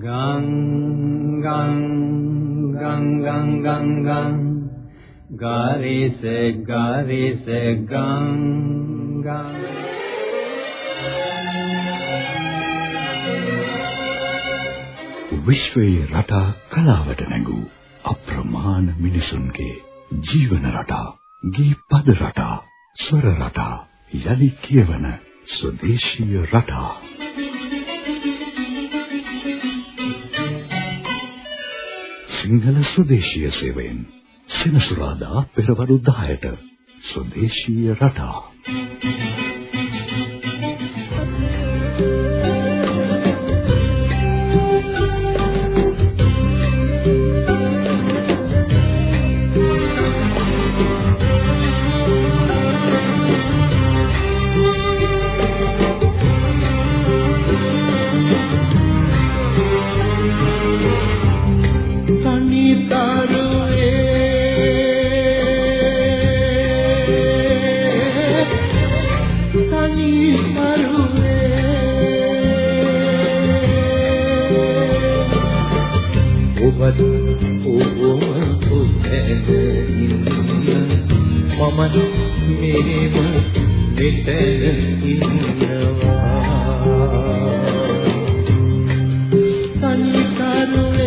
ගං ගං ගං ගං ගං ගං ගාරිස ගාරිස ගං ගං විශ්වයේ රටා කලාවට නැඟූ අප්‍රමාණ මිනිසුන්ගේ ජීවන රටා, ගී පද රටා, ස්වර රටා, යලි කියවන ස්වදේශීය රටා. සිංහල ස්වදේශීය සේවයෙන්. සෙනසුරාදා පෙරවරු 10ට ස්වදේශීය රටා. මමත් මෙහෙම දෙතන ඉන්නවා තනි කරුවේ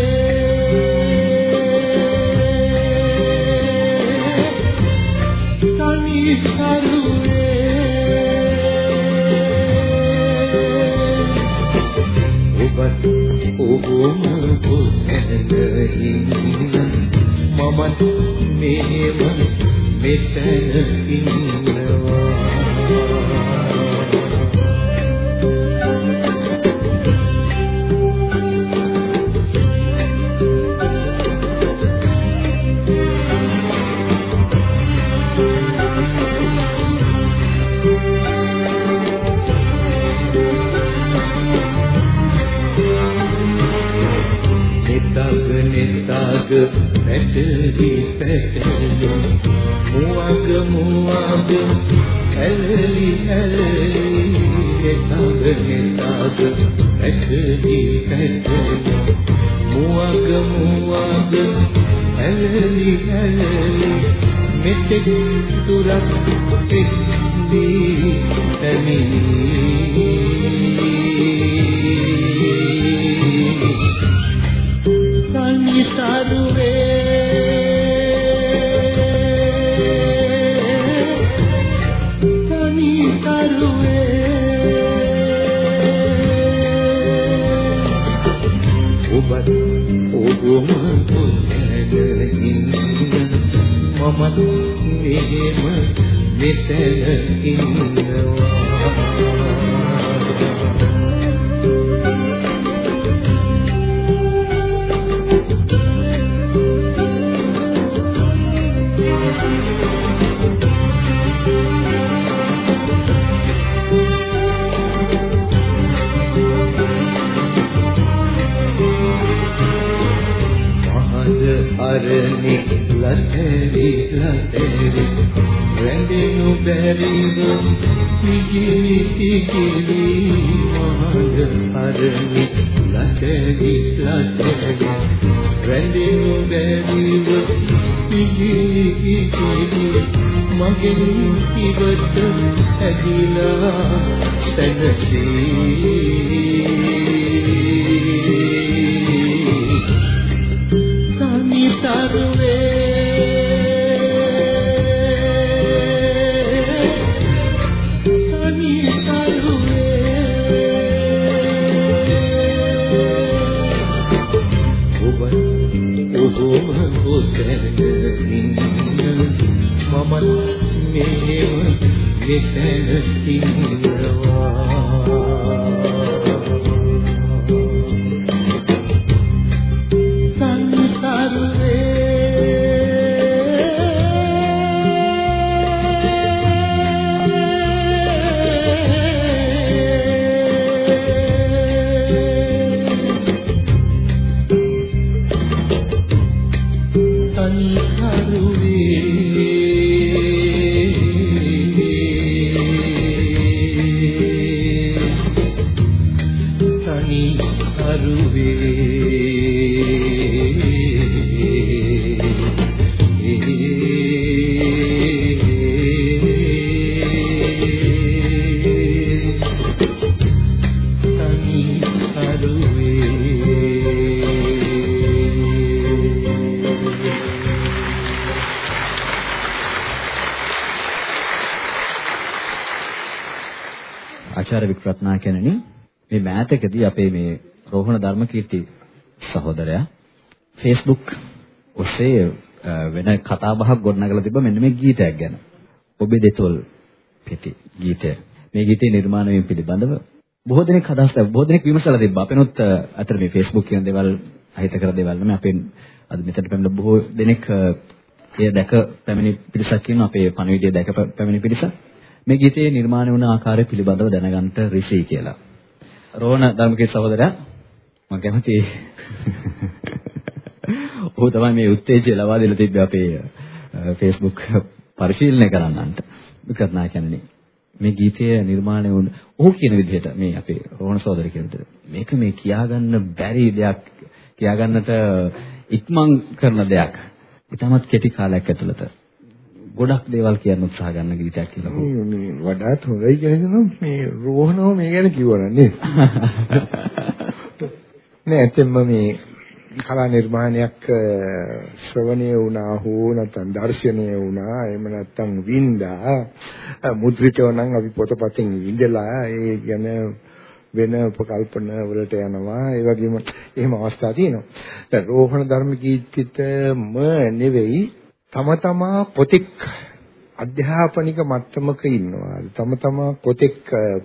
ඔබම පුතැඳ හිඳ මමත් මෙහෙම මෙතන ඉන්නවා. හතරේ රැඳෙනු බැරිව පිටිවි පිටිවි මහඟ අරමි ලතවි ලතවි රැඳෙනු බැරිව පිටිවි පිටිවි මගෙන් ඉවත ඇදිලා සැනසී. ආචාර්ය වික්‍රත්නා කෙනනි මේ මෑතකදී අපේ මේ රෝහණ ධර්මකීර්ති සහෝදරයා Facebook ඔස්සේ වෙන කතා බහක් ගොඩනගලා තිබ්බ මෙන්න මේ ගීතයක් ගැන. ඔබේ දෙතොල් පෙති ගීතය. මේ ගීතේ නිර්මාණය වීම පිළිබඳව බොහෝ දෙනෙක් අදහස් බොහෝ දෙනෙක් විමසලා තිබ්බා. අපෙනුත් අතර මේ Facebook කියන දේවල් අහිත කර දේවල් නෙමෙයි අපෙන් අද මෙතනට පැමිණ බොහෝ දෙනෙක් එය දැක පැමිණි පිරිසක් ඉන්නවා අපේ පණිවිඩය දැක පැමිණි පිරිසක්. මේ ගීතයේ නිර්මාණය වුණ ආකාරය පිළිබඳව දැනගන්න රිසි කියලා. රෝණ ධර්මකේ සහෝදරයා මම කැමති ඔහු තමයි මේ උත්තේජය ලබා දෙලා තිබ්බේ අපේ Facebook පරිශීලනය කරන්නන්ට. විකරණා කියන්නේ මේ ගීතය නිර්මාණය වුණ ඔහු කියන විදිහට මේ අපේ රෝහණ සහෝදර කියන විදිහට මේක මේ කියාගන්න බැරි දෙයක් කියාගන්නට ඉක්මන් කරන දෙයක්. ඊටමත් කෙටි කාලයක් ඇතුළත ගොඩක් දේවල් කියන්න උත්සාහ ගන්න ගීතයක් කියලා. මේ මේ වඩාත් හොඳයි කියලා මේ රෝහණව මේ ගැන කිව්වනම් නේද? නෑ ඇත්තෙන්ම මේ කලා නිර්මාණයක් ශ්‍රවණය වුණා හෝ නැත්නම් දර්ශනය වුණා එහෙම නැත්නම් වින්දා මුද්‍රිතව නම් අපි පොතපතින් විඳලා ඒ ගැන වෙන උපකල්පන වලට යනවා ඒ වගේම එහෙම අවස්ථා තියෙනවා දැන් රෝහණ ධර්ම කීර්තිතම නෙවෙයි තම තමා පොතෙක් අධ්‍යාපනික මට්ටමක ඉන්නවා. තම තමා පොතෙක්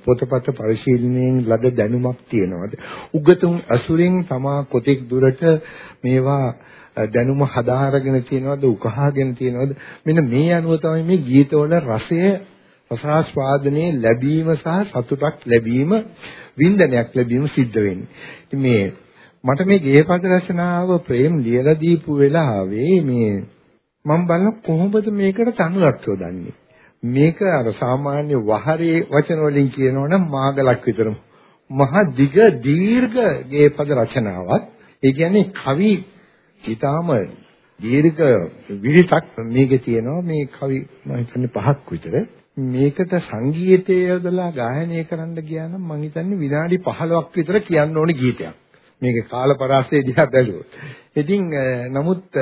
පොතපත පරිශීලනයෙන් ලද දැනුමක් තියෙනවා. උගතුන් අසුරෙන් තමා කොතෙක් දුරට මේවා දැනුම හදාරගෙන තියෙනවද උකහාගෙන තියෙනවද මෙන්න මේ අනුව තමයි මේ ගීතවල රසය රසාස්වාදනයේ ලැබීම සහ සතුටක් ලැබීම වින්දනයක් ලැබීම සිද්ධ වෙන්නේ. ඉතින් මේ මට මේ ගේපද රචනාව ප්‍රේම් ලියලා දීපු වෙලාවේ මේ මම බලන කොහොමද මේකට තනුවක් යොදන්නේ මේක අර සාමාන්‍ය වහරේ වචන වලින් කියනවනම් මාගලක් විතර මහ දිග දීර්ඝ ගේපද රචනාවක්. ඒ කියන්නේ කවි ඊටාම දීර්ඝ විරිතක් මේකේ තියෙනවා. මේ කවි මම හිතන්නේ පහක් විතර. මේකට සංගීතය යොදලා ගායනය කරන්න ගියා නම් මම හිතන්නේ විනාඩි 15ක් විතර කියන්න ඕනේ ගීතයක්. මේකේ කාල පරාසය දිහා බැලුවොත්. ඉතින් නමුත්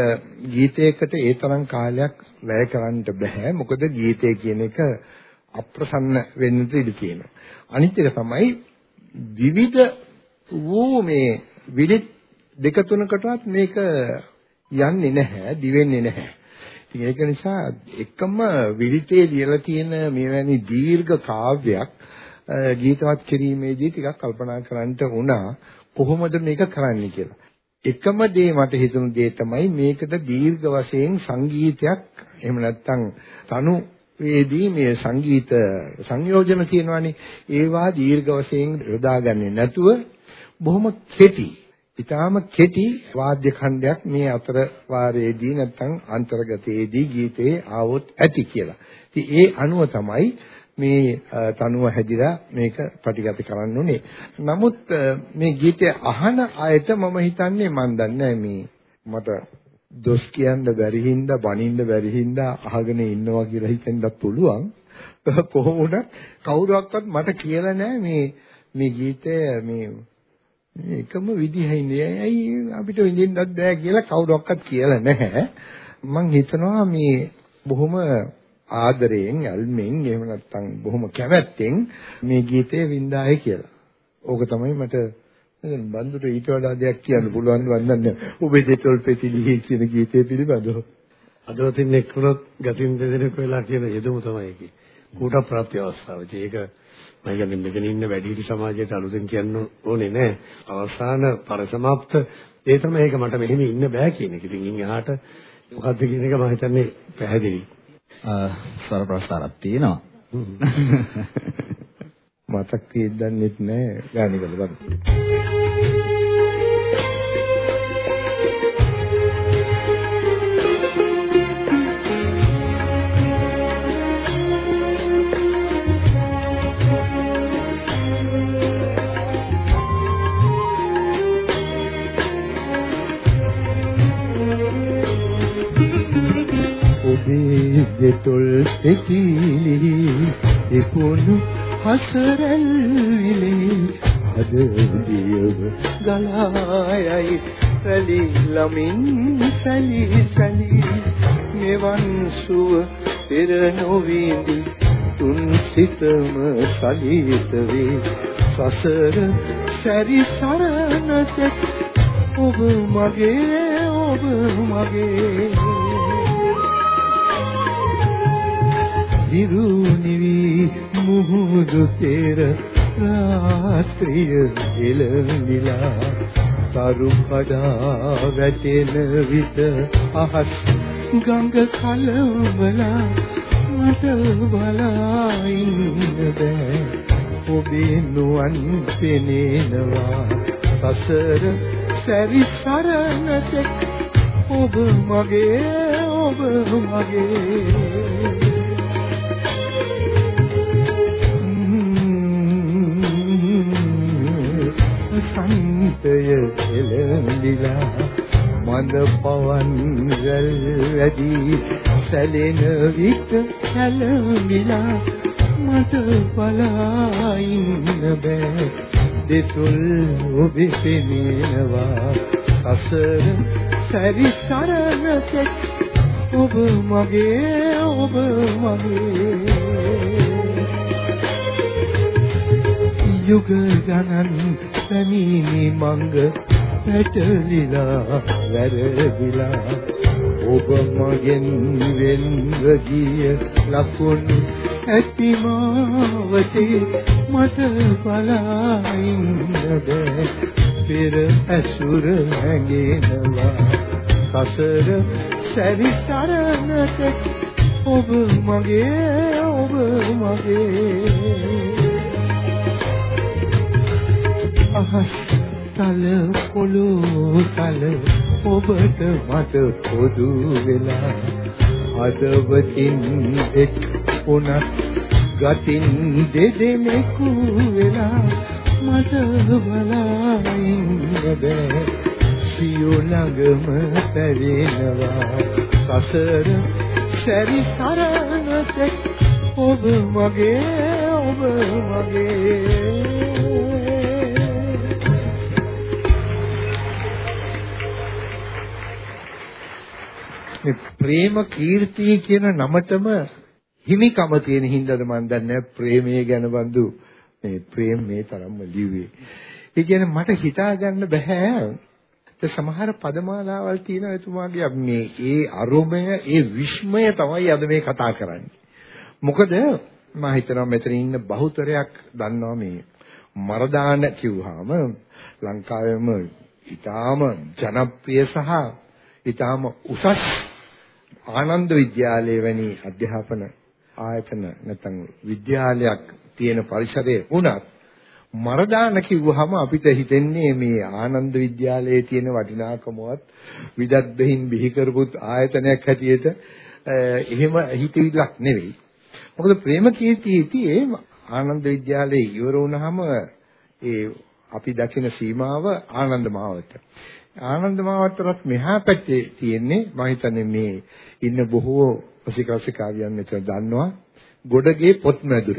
ගීතයකට ඒ තරම් කාලයක් වැය කරන්න බෑ. මොකද ගීතය කියන එක අප්‍රසන්න වෙන්න ඉඩ තියෙනවා. අනිත් එක තමයි විවිධ වූ මේ විලිත් දෙක තුනකටවත් මේක යන්නේ නැහැ, දිවෙන්නේ නැහැ. ඉතින් ඒක නිසා එකම විලිතේ ලියලා තියෙන මෙවැනි දීර්ඝ කාව්‍යයක් ගීතවත් කිරීමේදී ටිකක් කල්පනා කරන්න වුණා. කොහොමද මේක කරන්නේ කියලා. එකම දේ මට හිතුණු දේ තමයි මේකට දීර්ඝ වශයෙන් සංගීතයක් එහෙම නැත්නම් තනු වේදී මේ සංගීත සංයෝජන තියෙනවානේ ඒවා දීර්ඝ වශයෙන් යොදාගන්නේ නැතුව බොහොම කෙටි ඊටාම කෙටි වාද්‍ය khණ්ඩයක් මේ අතර වාරයේදී නැත්නම් අන්තර්ගතයේදී ගීතේ ආවොත් ඇති කියලා. ඉතින් ඒ අනුව තමයි මේ තනුව හැදිලා මේක ප්‍රතිගත කරන්න උනේ. නමුත් මේ ගීතය අහන අයට මම හිතන්නේ මන් දන්නේ මේ මට දොස් කියන්න බැරි හින්දා බනින්න බැරි හින්දා අහගෙන ඉන්නවා කියලා හිතෙන්නත් පුළුවන්. කොහොම වුණත් කවුරුවක්වත් මට කියලා නැහැ මේ මේ ගීතය මේ එකම විදිහින්නේ ඇයි අපිට විඳින්නත් බෑ කියලා කවුරුවක්වත් කියලා නැහැ. මම හිතනවා මේ බොහොම ආදරයෙන් ඇල්මෙන් එහෙම නැත්නම් බොහොම කැමැත්තෙන් මේ ගීතය වින්දායි කියලා. ඕක තමයි මට බන්දුට ඊට වඩා දෙයක් කියන්න පුළුවන් වන්දන්නේ. ඔබේ දෙතොල් පෙතිලිහි කියන ගීතය පිළිබඳව. අදවතින් එක්කුණොත් ගතින් දෙදෙනෙක් වෙලා කියන යෙදුම තමයි ඒකේ. කූට ප්‍රාප්ති අවස්ථාව. ඒක මම කියන්නේ මෙතන ඉන්න වැඩිහිටි සමාජයට අලුතෙන් කියන්න ඕනේ නෑ. අවසාන පරිසමාප්ත ඒ තමයි ඒක මට මෙහෙම ඉන්න බෑ කියන එක. ඉතින් ඉන් එහාට මොකද්ද කියන එක මම හිතන්නේ පැහැදිලි. ස්වර ප්‍රස්තාරක් තියෙනවා. මතක් වෙද්දන්නෙත් නෑ ගානිකල බලන්න. දෙතොල් පෙකිලි එපොණු හසරල්විලි අද දියව ගලායයි සැලි ළමින් සැලි සැලි මෙවන් සුව පෙර නොවිඳි තුන් සිතම සලිත වේ. සසර සැරි සරණට ඔබ මගේ ඔබ මගේ. දිරුනිවි මුහුදු තෙර රාත්‍රිය එළනිලා තරු කඩා වැටෙන විට අහස් ගඟ කලවලා මට බලා ඉන්න බෑ. ඔබේ නුවන් පෙනෙනවා. සසර සැරි සරණට ඔබ මගේ ඔබ මගේ. සන්තය එළඹිලා මඳ පවන් රැල් වැඩි සැලෙන විට සැලමිලා මට බලා ඉන්න බෑ. දෙතුල් ඔබේ පෙනෙනවා සසර සැරි සරණට ඔබ මගේ ඔබ මගේ. යුග ගණන් පැමිණි මංග පැටලිලා වැරදිලා. ඔබ මගෙන් වෙන්ව ගිය ලකුණු ඇති මාවතේ මට බලා ඉන්න බෑ පෙර ඇසුර හැඟෙනවා. සසර සැරි සරණට ඔබ මගේ ඔබ මගේ. අහස් තල පොළොව තල ඔබට මට පොදු වෙලා. හදවතින් එක් උනත් ගතින් දෙදෙනෙකු වෙලා. මට බලා ඉන්න බෑ සියු ළඟම පැවෙනවා. සසර සැරි සරණට ඔබ මගේ ඔබ මගේ ප්‍රේම කීර්තිය කියන නමටම හිමිකම තියෙන හින්දාද මන් දන්නේ ප්‍රේමය ගැන බඳු මේ ප්‍රේම මේ තරම්ම ලිව්වේ. ඒ කියන්නේ මට හිතා ගන්න බෑ. සමහර පදමාලාවල් තියෙනවා එතුමාගේ මේ ඒ අරෝමය ඒ විශ්මය තමයි අද මේ කතා කරන්නේ. මොකද මම හිතනවා මෙතන ඉන්න බහුතරයක් දන්නවා මේ මරදාන කිව්වහම ලංකාවේම ඊටාම ජනප්‍රිය සහ ඊටාම උසස් ආනන්ද විද්‍යාලය වැනි අධ්‍යාපන ආයතන නැත්නම් විද්‍යාලයක් තියෙන පරිසරයේ වුණත් මරදාන කිව්වහම අපිට හිතෙන්නේ මේ ආනන්ද විද්‍යාලයේ තියෙන වටිනාකමවත් විදත් බෙහින් බිහි කරපුත් ආයතනයක් හැටියට එහෙම හිතවිල්ලක් නෙවෙයි. මොකද ප්‍රේමකීර්තියේ ආනන්ද විද්‍යාලයේ ඉවර වුණාම ඒ අපි දකින සීමාව ආනන්ද මාවත. ආනන්ද මාවතරත් මෙහා පැත්තේ තියෙන්නේ මම හිතන්නේ මේ ඉන්න බොහෝ රසිකරසිකාවියන් මෙතන දන්නවා ගොඩගේ පොත් මැදුර.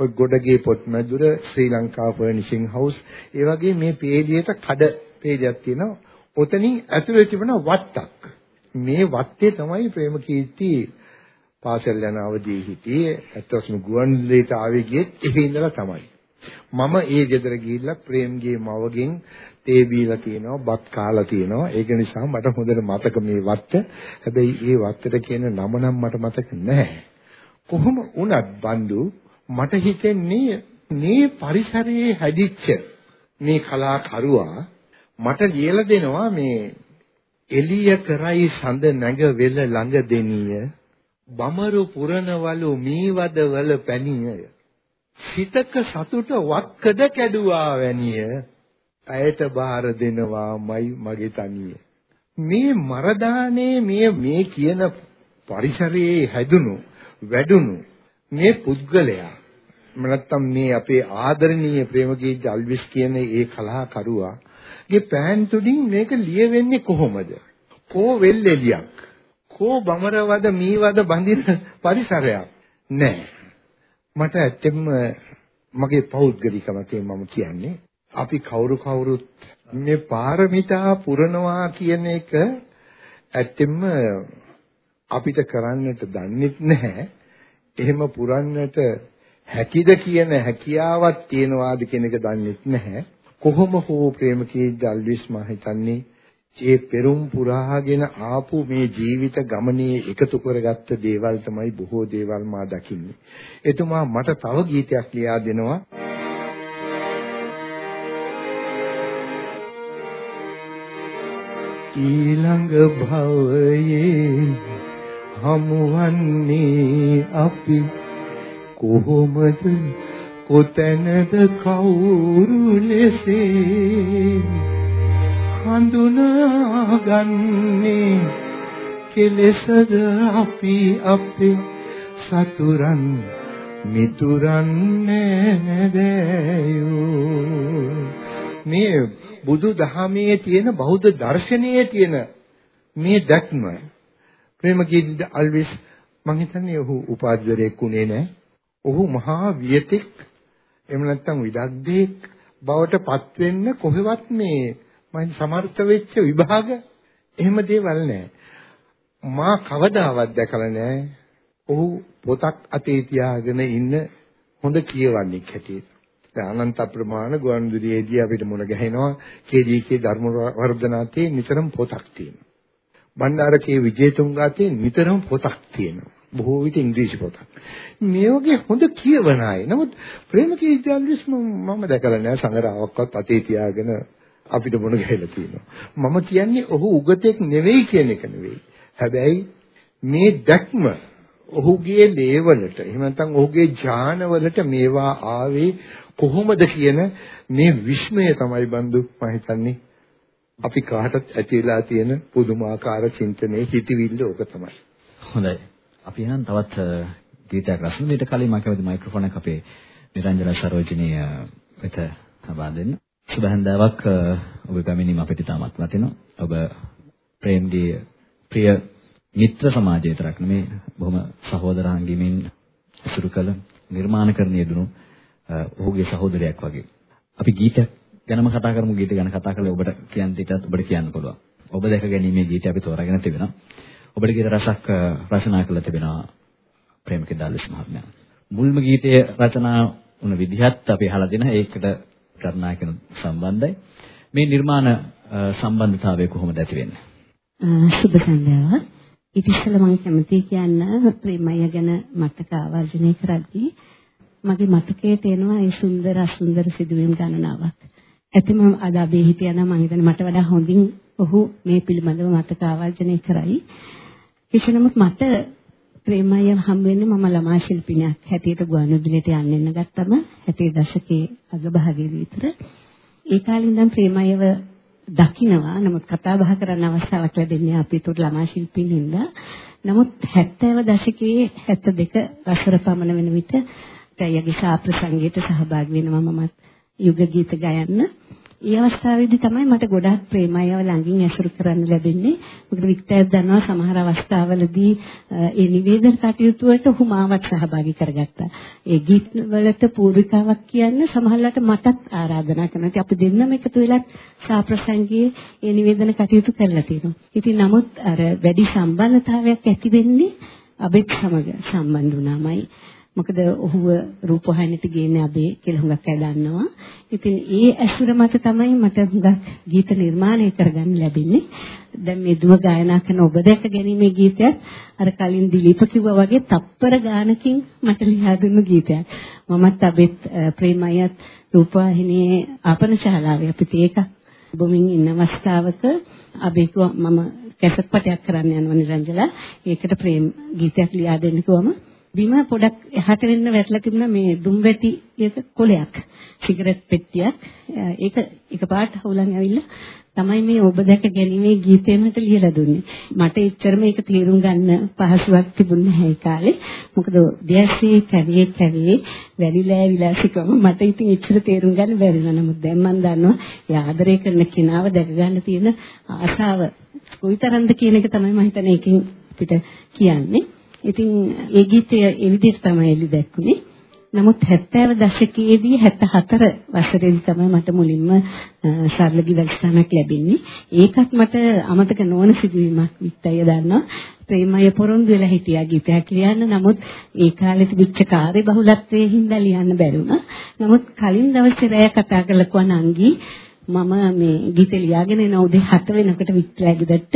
ඔය ගොඩගේ පොත් මැදුර ශ්‍රී ලංකා ෆර්නිෂින් හවුස් ඒ වගේ මේ පේජියට කඩ පේජයක් තියෙනවා. ඔතනින් ඇතුලේ තිබෙන වත්තක්. මේ වත්තේ තමයි ප්‍රේමකීර්ති පාසල් යන අවදී හිටියේ. ඇත්තටම ගුවන්විදුලියට ආවේ ගියෙත් එහෙ ඉඳලා තමයි. මම ඒ ගෙදර ගිහිල්ලා ප්‍රේම්ගේ මවගෙන් තේ බීලා තියෙනවා, බත් කාලා තියෙනවා. ඒක නිසා මට හොඳට මතක මේ වත්ත. හැබැයි ඒ වත්තට කියන නම නම් මට මතක නැහැ. කොහොම වුණත් බඳු මට හිතෙන්නේ මේ පරිසරයේ හැදිච්ච මේ කලාකරුවා මට ලියලා දෙනවා මේ එළිය කරයි සඳ නැග වෙල ළඟ දෙනිය බමරු පුරනවලු මීවදවල පැණිය සිතක සතුට වක්කඩ කැඩුවා වැනිය ඇයට බාර දෙනවාමයි මගේ තනිය. මේ මරදානේ මේ මේ කියන පරිසරයේ හැදුණු වැඩුණු මේ පුද්ගලයා නැත්තම් මේ අපේ ආදරණීය ප්‍රේමගීත අල්විස් කියන ඒ කලාකරුවාගේ පෑන් තුඩින් මේක ලියවෙන්නේ කොහොමද? කෝ වෙල්ෙලියක් කෝ බමරවද මීවද බඳින පරිසරයක් නෑ. මට ඇත්තෙම මගේ පෞද්ගලිකමතේ මම කියන්නේ අපි කවුරු කවුරුත් මේ පාරමිතා පුරනවා කියන එක ඇත්තෙම අපිට කරන්නට දන්නෙත් නැහැ. එහෙම පුරන්නට හැකිද කියන හැකියාවක් තියනවාද කියන එක දන්නෙත් නැහැ. කොහොම හෝ ප්‍රේමකී දල්විස් මා හිතන්නේ ඒ පෙරුම් පුරාගෙන ආපු මේ ජීවිත ගමනේ එකතු කරගත්ත දේවල් තමයි බොහෝ දේවල් මා දකින්නේ. එතුමා මට තව ගීතයක් ලියා දෙනවා. ඊළඟ භවයේ හමුවන්නේ අපි කොහොමද? කොතැනද කවුරු ලෙසේ හඳුනාගන්නේ? කෙලෙසද අපි අපේ සතුරන් මිතුරන් නෑදෑයෝ මේ බුදු දහමේ තියෙන බෞද්ධ දර්ශනයේ තියෙන මේ දැක්ම ප්‍රේමකීර්ති අල්විස් මං හිතන්නේ ඔහු උපාධිධරයෙක් උනේ නෑ. ඔහු මහා වියතෙක් එහෙම නැත්නම් විදග්ධෙක් බවට පත් වෙන්න කොහෙවත් මේ මම සමර්ථ වෙච්ච විභාග එහෙම දේවල් නෑ. මා කවදාවත් දැකලා නෑ. ඔහු පොතක් අතේ තියාගෙන ඉන්න හොඳ කියවන්නෙක් හැටියට. දැන් අනන්ත ප්‍රමාණ ගුවන්විදුලියේදී අපිට මුණ ගැහෙනවා කේජීකේ ධර්ම වර්ධනාතේ නිතරම පොතක් තියෙනවා. බණ්ඩාරකේ විජේතුංගාතේ නිතරම පොතක් තියෙනවා. බොහෝ විට ඉංග්‍රීසි පොතක්. මේ වගේ හොඳ කියවන අය. නමුත් ප්‍රේමකී ඉන්දියානුස් මම දැකලා නෑ සංගරාවක්වත් අතේ තියාගෙන අපිට මොන ගහලා තියෙනවා. මම කියන්නේ ඔහු උගතෙක් නෙවෙයි කියන එක නෙවෙයි. හැබැයි මේ දැක්ම ඔහුගේ ලේවලට එහෙම නැත්නම් ඔහුගේ ඥානවලට මේවා ආවේ කොහොමද කියන මේ විශ්මය තමයි බඳු මම හිතන්නේ අපි කාටත් ඇතිලා තියෙන පුදුමාකාර චින්තනයේ හිතවිල්ල ඕක තමයි. හොඳයි. අපි එහෙනම් තවත් ගීතයක් රසන ඊට කලින් මම කැමති මයික්‍රොෆෝන් එක අපේ නිරංජන සරෝජිනී වෙත ලබා දෙන්න. සුබ හැන්දාවක් ඔබ පැමිණීම අපිට තාමත් වටිනවා. ඔබ ප්‍රේම්ගේ ප්‍රිය මිත්‍ර සමාජය විතරක් නෙමේ බොහොම සහෝදරාංගිමින් ඉසුරු කළ නිර්මාණකරණය යෙදුණු ඔහුගේ සහෝදරයෙක් වගේ. අපි ගීතයක් ගැනම කතා කරමු ගීත ගැන කතා කරලා ඔබට කියන්න දෙයක්ත් ඔබට කියන්න පුළුවන්. ඔබ දැක ගැනීමේ ගීතය අපි තෝරාගෙන තිබෙනවා. ඔබට ගීත රසක් රචනා කළා තිබෙනවා ප්‍රේමක දාල්විස් මහත්මයා. මුල්ම ගීතයේ රචනා වුණ විදිහත් අපි අහලා දෙන ඒකට කරනා කියන සම්බන්ධයි. මේ නිර්මාණ සම්බන්ධතාවය කොහොමද ඇති වෙන්නේ? සුබ සන්ධ්‍යාවක්. ඉතින් මම කැමතියි කියන්න ප්‍රේමය ගැන මතක ආවර්ජනය කරද්දී මගේ මතකයට එනවා ඒ සුන්දර අසුන්දර සිදුවීම් ගණනාවක්. ඇත්තම අද අපි හිටියනම් මම හිතන්නේ මට වඩා හොඳින් ඔහු මේ පිළිබඳව මතක ආවර්ජනය කරයි. කෙසේනමුත් මට ප්‍රේමය හම් වෙන්නේ මම ළමා ශිල්පිනියක් හැටියට ගුවන්විදුලියට යන්න එන්න ගත්තම 70 දශකයේ අගභාගයේ විතර ඒ කාලේ ඉඳන් ප්‍රේමයව දකින්නවා නමුත් කතා බහ කරන්න අවස්ථාවක් ලැබෙන්නේ අපි උතුර ළමා ශිල්පීන් හින්දා නමුත් 70 දශකයේ 72 වසර පමණ වෙන විට පැයගේ ශාප්‍රසංගයට සහභාගී වෙනවා මමත් යුග ගීත ගයන්න. ඒ අවස්ථාවේදී තමයි මට ගොඩාක් ප්‍රේමයව ළඟින් ඇසුරු කරන්න ලැබෙන්නේ. මොකද වික්ටර් දන්නවා සමහර අවස්ථාවලදී ඒ නිවේදන කටයුතු වලට ඔහු මාවත් සහභාගී කරගත්තා. ඒ ගීත වලට පූර්විකාවක් කියන්න සමහරවිට මටත් ආරාධනා කරනවා. අපි දෙන්නම එකතු වෙලා සාප්‍රසංගයේ ඒ නිවේදන කටයුතු කරලා තියෙනවා. ඉතින් නමුත් අර වැඩි සම්බන්ධතාවයක් ඇති වෙන්නේ අබෙත් සමග සම්බන්ධ වුණාමයි. මොකද ඔහුව රූපවාහිනියට ගේන්නේ අබේ කියලා හුඟක් අය දන්නවා. ඉතින් ඒ ඇසුර මත තමයි මට හුඟක් ගීත නිර්මාණය කරගන්න ලැබෙන්නේ. දැන් මේ දුව ගායනා කරන ඔබ දැක ගැනීමේ ගීතයත් අර කලින් දිලීප කිව්වා වගේ තප්පර ගානකින් මට ලියා දුන්න ගීතයක්. මමත් අබෙත් ප්‍රේමයත් රූපවාහිනියේ ආපන ශාලාවේ අපිට ඒක බොමින් ඉන්න අවස්ථාවක අබේ මම කැසට් පටයක් කරන්න යනවා නිරංජලා. ඒකට ප්‍රේම ගීතයක් ලියා දෙන්න කිව්වම බිම පොඩක් එහාට වෙන්න වැටලා තිබුණා මේ දුම්වැටි එක කොලයක් සිගරට් පෙට්ටියක්. ඒක එකපාරට හවුලන් ඇවිල්ලා තමයි මේ ඔබ දැක ගැනීමේ ගීතය මට ලියලා දුන්නේ. මට එච්චරම ඒක තේරුම් ගන්න පහසුවක් තිබුණේ නැහැ ඒ කාලේ. මොකද දෙයස්සේ කැවියේ කැවියේ වැලිලා විලාසිකම මට ඉතින් එච්චර තේරුම් ගන්න බැරි වුණා. නමුත් දැන් මම දන්නවා ඒ ආදරය කරන කෙනාව දැක ගන්න තියෙන ආසාව කොයිතරම්ද කියන එක තමයි මම හිතන්නේ ඒකෙන් අපිට කියන්නේ. ඉතින් ඒ ගීතය ඒ විදිහට තමයි එළි දැක්කුනේ. නමුත් 70 දශකයේදී 74 වසරේදී තමයි මට මුලින්ම සරල ගිවිස්ථානක් ලැබෙන්නේ. ඒකත් මට අමතක නොවන සිදුවීමක් විතරය දන්නවා. ප්‍රේමය පොරොන්දු වෙලා හිටියා ගීතයක් ලියන්න. නමුත් ඒ කාලේ තිබිච්ච කාර්ය බහුලත්වයේ හින්දා ලියන්න බැරි වුණා. නමුත් කලින් දවසේ රැය කතා කරලා කිව්වා නංගි මම මේ ගීතේ ලියාගෙන එන උදේ 7 වෙනකොට විත්‍රා ගෙදරට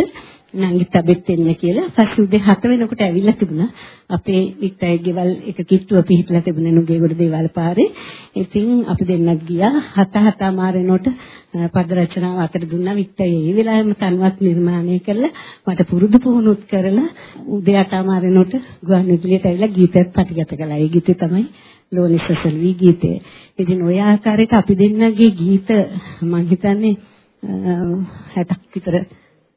නංගිත් අබෙත් එන්න කියලා. පස්සේ උදේ 7 වෙනකොට ඇවිල්ලා තිබුණා. අපේ වික්ටර්ගේ ගෙවල් එක කිට්ටුව පිහිටලා තිබුණේ නුගේගොඩ දේවාල පාරේ. ඉතින් අපි දෙන්නත් ගියා. හත හත මාරේනොට පද රචනාව අතට දුන්නා. වික්ටර් ඒ වෙලාවෙම තනුවත් නිර්මාණය කළා. මට පුරුදු පුහුණුත් කරලා උදේ 8 මාරේනොට ගුවන් විදුලියට ඇවිල්ලා ගීතයක් පටිගත කළා. ඒ ගීතේ තමයි ලෝනිසසල්වි ගීතය. ඉතින් ওই ආකාරයට අපි දෙන්නගේ ගීත මම හිතන්නේ 60ක් විතර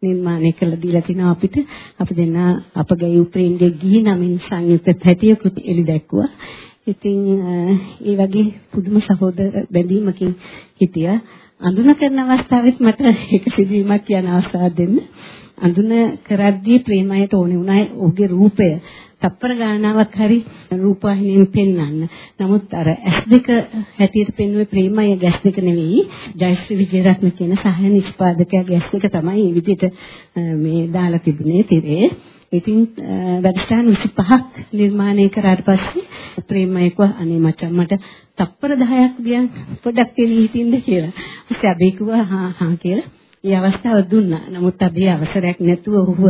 නිර්මාණය කළ දීලා තිනවා අපිට අපි දෙන්න අපගේ උපේන්ගේ ගිහි නමින් සංයුක්ත හැටියකුත් එලි දැක්කුවා. ඉතින් ඒ වගේ පුදුම සහෝදර බැඳීමකින් හිටියා. අඳුන කරන අවස්ථාවෙත් මට එක සිදුවීමක් කියන අවස්ථාවක් දෙන්න. අඳුන කරද්දී ප්‍රේමයට ඕනේ වුණා ඔහුගේ රූපය තප්පර ගානාවක් හරි රූපවාහිනියෙන් පෙන්වන්න. නමුත් අර S2 හැටියට පෙන්වුවේ ප්‍රේමය ගැස් දෙක නෙවෙයි. ජයශ්‍රී විජේරත්න කියන සහාය නිෂ්පාදකයාගේ ගැස් දෙක තමයි මේ විදිහට මේ දාලා තිබුණේ තිරේ. ඉතින් වැඩසටහන් 25ක් නිර්මාණය කරාට පස්සේ ප්‍රේමයක අනේ මචං මට තප්පර 10ක් දියන් පොඩ්ඩක් එළිය හිටින්න කියලා. ඊට අපි කිව්වා හා හා කියලා. ඒ අවස්ථාව දුන්නා. නමුත් අපි අවසරයක් නැතුව ඔහුව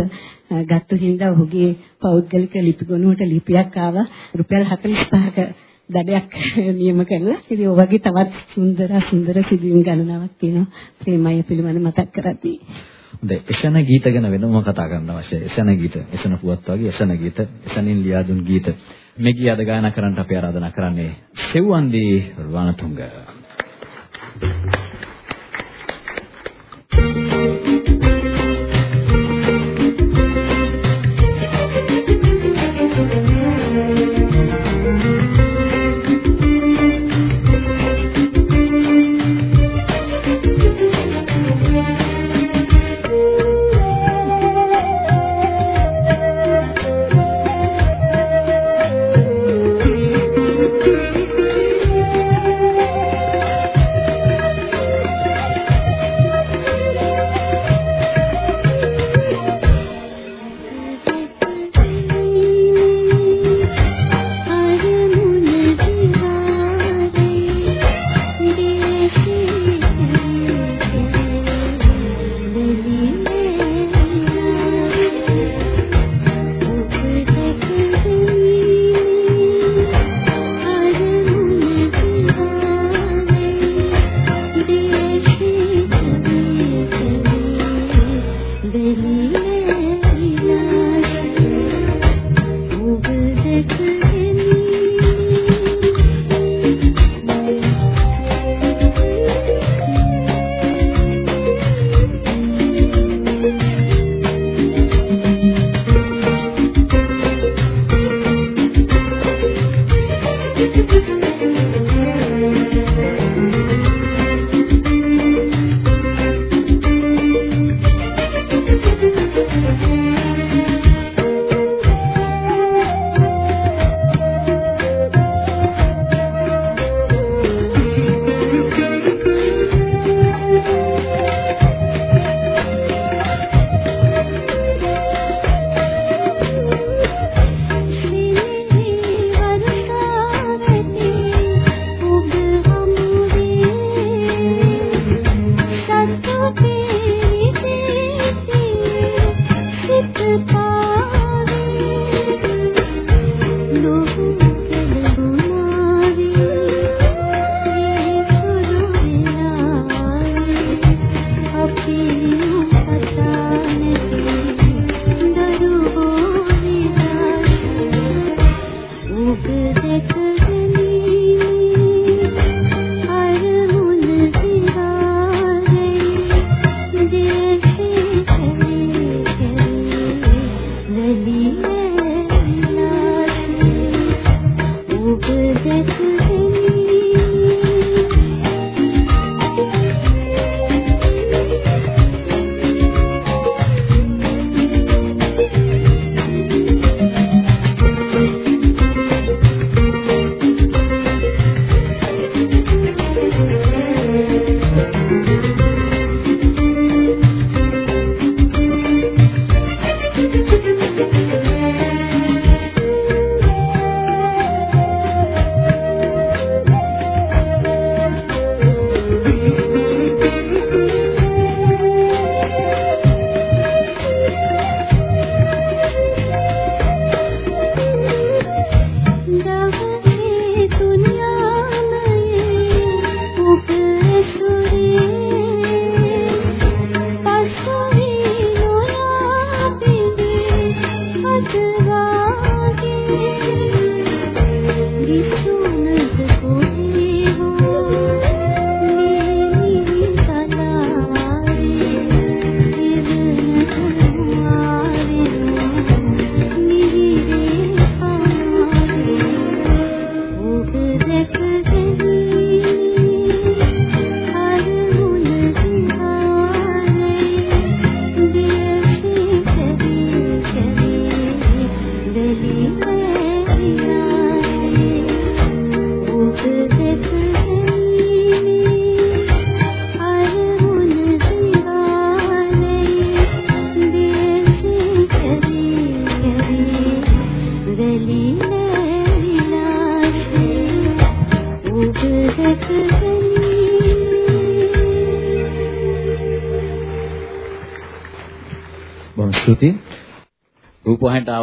ගත්තු හින්දා ඔහුගේ පෞද්ගලික ලිපිගොනුවට ලිපියක් ආවා. රුපියල් 45ක දඩයක් නියම කරලා. ඉතින් ඔය වගේ තවත් සුන්දර සුන්දර සිදුවීම් ගණනාවක් තියෙනවා. ප්‍රේමය පිළිබඳ මතක් කරද්දී. හොඳයි එසන ගීත ගැන වෙනම කතා කරන්න අවශ්‍යයි. එසන ගීත, එසන පුවත් වගේ එසන ගීත, එසනින් ලියා දුන් ගීත. මේ ගී අද ගායනා කරන්නට අපි ආරාධනා කරන්නේ සෙව්වන්දී රණතුංග. Thank you.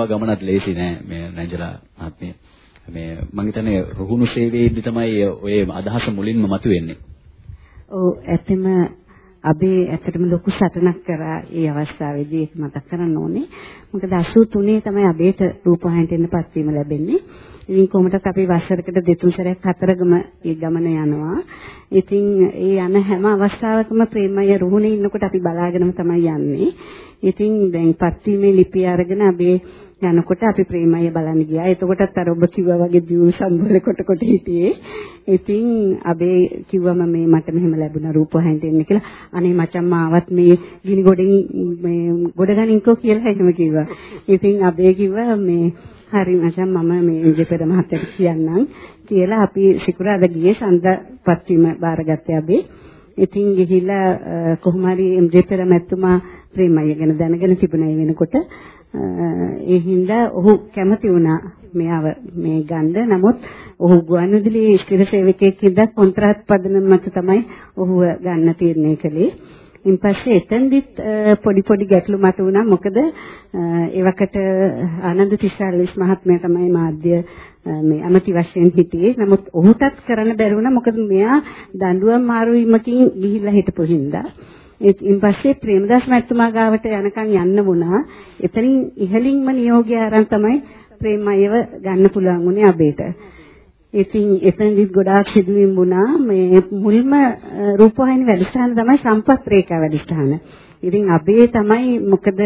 ගමනත් ලේසි නෑ මේ රංජලා මහත්මිය. මේ මම හිතන්නේ රුහුණු සේවයේදී තමයි ඔය අදහස මුලින්ම මතුවෙන්නේ. ඔව් ඇත්තම අබේ ඇත්තටම ලොකු සටනක් කරා ඒ අවස්ථාවේදී ඒක මතක් කරන්න ඕනේ. මොකද 83 තමයි අබේට රූපවාහිනියට එන්න පත්වීම ලැබෙන්නේ. ඉතින් කොහොමදත් අපි වසරකට දෙතුන් සැරයක් හතරගම ඒ ගමන යනවා. ඉතින් ඒ යන හැම අවස්ථාවකම ප්‍රේමය රුහුණේ ඉන්නකොට අපි බලාගෙනම තමයි යන්නේ. ඉතින් දැන් පත්වීමේ ලිපිය අරගෙන අපි යනකොට අපි ප්‍රේමය බලන්න ගියා. එතකොටත් අර ඔබ කිව්වා වගේ දියුණු සම්බෝල කොට කොට හිටියේ. ඉතින් අපි කිව්වම මේ මට මෙහෙම ලැබුණ රූපවහින්ට එන්න කියලා. අනේ මචං මාවත් මේ ගිනි ගොඩින් මේ ගොඩ ගනින්කෝ කියලා එහෙම කිව්වා. ඉතින් අපි කිව්වා මේ හරි මචං මම මේ විජේපෙර මහත්තයාට කියන්නම් කියලා අපි සිකුරාදා ගියේ සඳපත් වීම බාරගත්තේ අපි. ඉතින් ගිහිලා කොහොම හරි එම්.ජේ පෙරමැතුමා ප්‍රේමය ගැන දැනගෙන තිබුණා ඒ වෙනකොට ඒ හින්දා ඔහු කැමති වුණා. මෙයව මේ ගන්න. නමුත් ඔහු ගුවන්විදුලි ස්ථිර සේවකයෙක් හින්දා කොන්ත්‍රාත් පදනම මත තමයි ඔහුව ගන්න තීරණය කළේ. ඉන් පස්සේ එතෙන්දිත් පොඩි පොඩි ගැටලු මත වුණා. මොකද ඒ වකට ආනන්ද තිස්සල්ලිස් මහත්මයා තමයි මාධ්‍ය මේ අමති වශයෙන් හිටියේ. නමුත් ඔහුටත් කරන්න බැරි වුණා. මොකද මෙයා දඬුවම් මාරු වීමකින් ගිහිල්ලා හිටපු හින්දා. ඉන් පස්සේ ප්‍රේමදාස් මහත්මයා ගාවට යනකම් යන්න වුණා එතනින් ඉහළින්ම නියෝගය අරන් තමයි ප්‍රේමයව ගන්න පුළුවන් වුණේ අබේට ඉතින් එතනදිත් ගොඩාක් සිදුවීම් වුණා. මේ මුල්ම රූපවාහිනී වැඩසටහන තමයි සම්පත් රේඛා වැඩසටහන. ඉතින් අපේ තමයි මොකද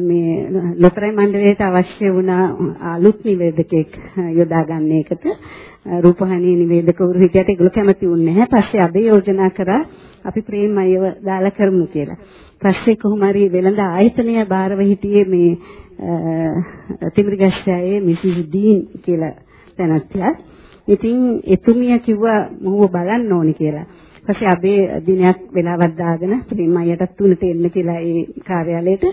මේ ලොතරැයි මණ්ඩලයට අවශ්‍ය වුණ අලුත් නිවේදකෙක් යොදා ගන්න එකට රූපවාහිනී නිවේදකවරු හිටියට ඒගොල්ලෝ කැමති වුණේ නැහැ. පස්සේ අබේ යෝජනා කරා අපි ප්‍රේමයව දාලා කරමු කියලා. පස්සේ කොහොම හරි වෙළඳ ආයතනය බාරව හිටියේ මේ තිමිරගස්සෑයේ මිසිස් ඩීන් කියලා තැනත්තියක්. ඉතින් එතුමිය කිව්වා මොහොව බලන්න ඕනි කියලා. ඊපස්සේ අබේ දිනයක් වෙලාවක් දාගෙන ප්‍රේමයටත් තුනට එන්න කියලා ඒ කාර්යාලයට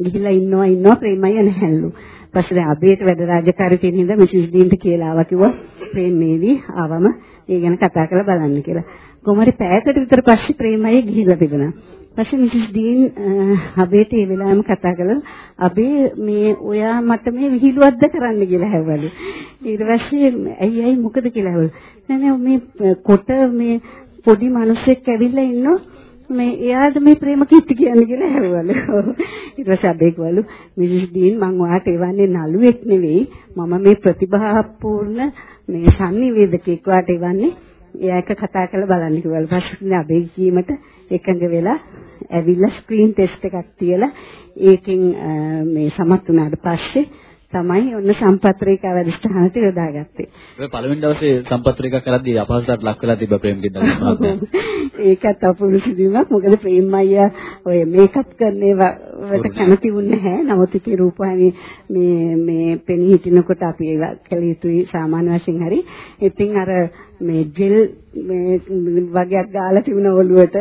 ගිහිල්ලා ඉන්නවා ඉන්නවා ප්‍රේමය නැහැලු. ඊපස්සේ අබේට වැඩ රාජකාරී තියෙන හින්දා මිසිස් ඩීන්ට කියලා ආවා කිව්වා ප්‍රේමේවි ආවම ඒ ගැන කතා කරලා බලන්න කියලා. කොහොමරි පැයකට විතර පස්සේ ප්‍රේමය ගිහිල්ලා තිබුණා. පස්සේ මිසිස් ඩීන් අබේට ඒ වෙලාවෙම කතා කළා අබේ මේ ඔයා මට මේ විහිළුවක්ද කරන්න කියලා හැවලු ඊට පස්සේ ඇයි ඇයි මොකද කියලා හැවලු නෑ නෑ මේ කොට මේ පොඩි මිනිස්සෙක් ඇවිල්ලා ඉන්නෝ මේ එයාට මේ ප්‍රේම කීර්ති කියන්නේ කියලා හැවවලු. ඊට පස්සේ අබේ කිව්වලු මිසිස් ඩීන් මං ඔයාට එවන්නේ නළුවෙක් නෙවෙයි මම මේ ප්‍රතිභාපූර්ණ මේ sannivedakek ඔයාට එවන්නේ එයා එක කතා කරලා බලන්න කිව්වලු. පස්සේ අබේ කීමට එකඟ වෙලා ඇවිල්ලා ස්ක්‍රීන් ටෙස්ට් එකක් තියලා ඒකෙන් මේ සමත් වුණාට පස්සේ තමයි ඔන්න සම්පත්‍රිකා වැඩසටහනට යොදාගත්තේ. ඔය පළවෙනි දවසේ සම්පත්‍රිකා කරද්දී අපහසුතාවට ලක් වෙලා තිබ්බ ප්‍රේමකින් තමයි. ඒකත් අපුරු සිදුවීමක්. මොකද ප්‍රේම අයියා ඔය මේකප් කරන ඒවට කැමති වුණේ නැහැ. නමුත් ඒකේ රූපවාහිනී මේ මේ පෙනී හිටිනකොට අපි ඒවා කළ යුතුයි සාමාන්‍ය වශයෙන් හරි. ඉතින් අර මේ ජෙල් මේ වගේක් ගාලා තිබුණ ඔළුවට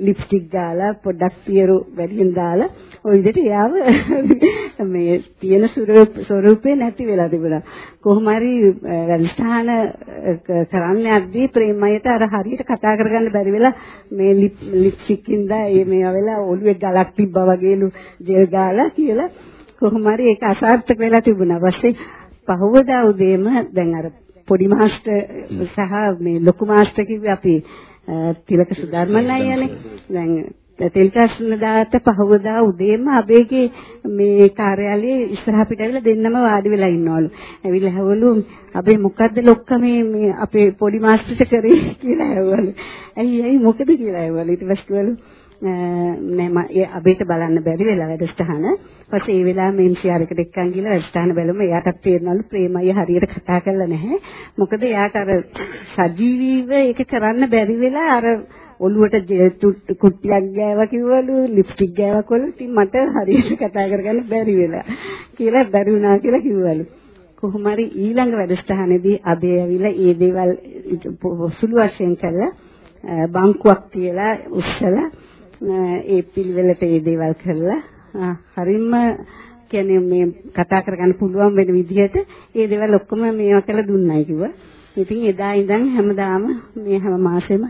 ලිප්ස්ටික් ගාලා පොඩ්ඩක් පියරු වැඩියෙන් දාලා ওই විදිහට එයාව මේ තියෙන ස්වරූපේ නැති වෙලා තිබුණා. කොහොම හරි වැඩසටහන කරන්න යද්දී ප්‍රේමයට අර හරියට කතා කරගන්න බැරි වෙලා මේ ලිප්ස්ටික් ඉඳලා මේ වෙලා ඔළුවේ ගලක් තිබ්බා වගේලු ජෙල් ගාලා කියලා කොහොම හරි ඒක අසාර්ථක වෙලා තිබුණා. ඊපස්සේ පහවදා උදේම දැන් අර පොඩි මාස්ටර් සහ මේ ලොකු මාස්ටර් කිව්වේ අපි තිලක සුධර්මන් අයියානේ. දැන් තෙල්කස්නදාට පහවදා උදේම අබේගේ මේ කාර්යාලයේ ඉස්සරහ පිට ඇවිල්ලා දෙන්නම වාඩි වෙලා ඉන්නවලු. ඇවිල්ලා හැවලු අබේ මොකද්ද ලොක්ක මේ මේ අපේ පොඩි මාස්ටර්ට කරේ කියලා හැවලු. ඇයි ඇයි මොකද කියලා හැවලු. ඊට පස්සේ කිව්වලු නෑ මම අබේට බලන්න බැරි වෙලා වැඩසටහන. ඊපස්සේ ඒ වෙලාවෙම MCR එකට එක්කන් ගිහලා වැඩසටහන බැලුම එයාටත් තේරෙනවලු ප්‍රේමය හරියට කතා කරලා නැහැ. මොකද එයාට අර සජීවීව ඒක කරන්න බැරි වෙලා අර ඔළුවට කුට්ටියක් ගෑවා කිව්වලු ලිප්ස්ටික් ගෑවා කොල්ල ඉතින් මට හරියට කතා කරගන්න බැරි වෙලා කියලා බැරි වුණා කියලා කිව්වලු. කොහොම හරි ඊළඟ වැඩසටහනේදී අබේ ඇවිල්ලා ඒ දේවල් සුළු වශයෙන් කළා බංකුවක් තියලා උස්සලා ඒ පිළිවෙලට ඒ දේවල් කරලා හරිම කියන්නේ මේ කතා කරගන්න පුළුවන් වෙන විදිහට ඒ දේවල් ඔක්කොම මේවා කළා දුන්නයි කිව්වා. ඉතින් එදා ඉඳන් හැමදාම මේ හැම මාසෙම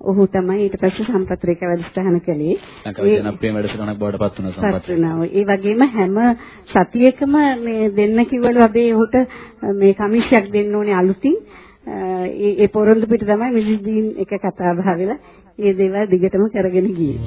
ඔහු තමයි ඊට පස්සේ සම්පත් රේඛා වැඩසටහන කළේ. ලංකාවේ ජනප්‍රිය වැඩසටහනක් බවට පත් වුණා සම්පත් රේඛා. ඒ වගේම හැම සතියකම මේ දෙන්න කිව්වලු අපි ඔහුට මේ කමිෂයක් දෙන්න ඕනේ අලුතින්. ඒ ඒ පොරොන්දු පිට තමයි මිසිස් ජීන් එක කතා බහ වෙලා මේ දේවල් දිගටම කරගෙන ගියේ.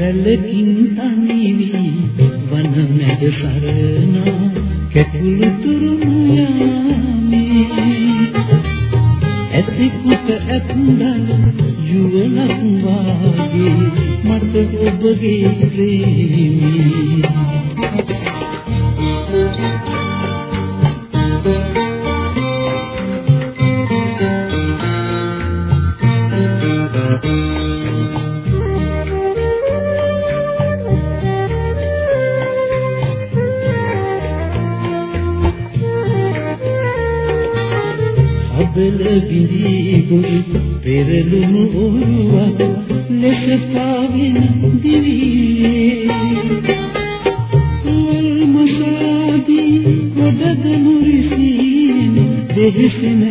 රැළකින් තනිවි වන මැද සරණා කැකුළු තුරුම යාමේ. ඇතිකුට ඇත්දල යුවලක් වාගේ මට ඔබගේ ප්‍රේමී. ගුරු පෙරළුණු ඔරුවක් ලෙස පාවෙන දිවියේ. මුසාදී ගොඩදනු රිසීන දෙහිසෙන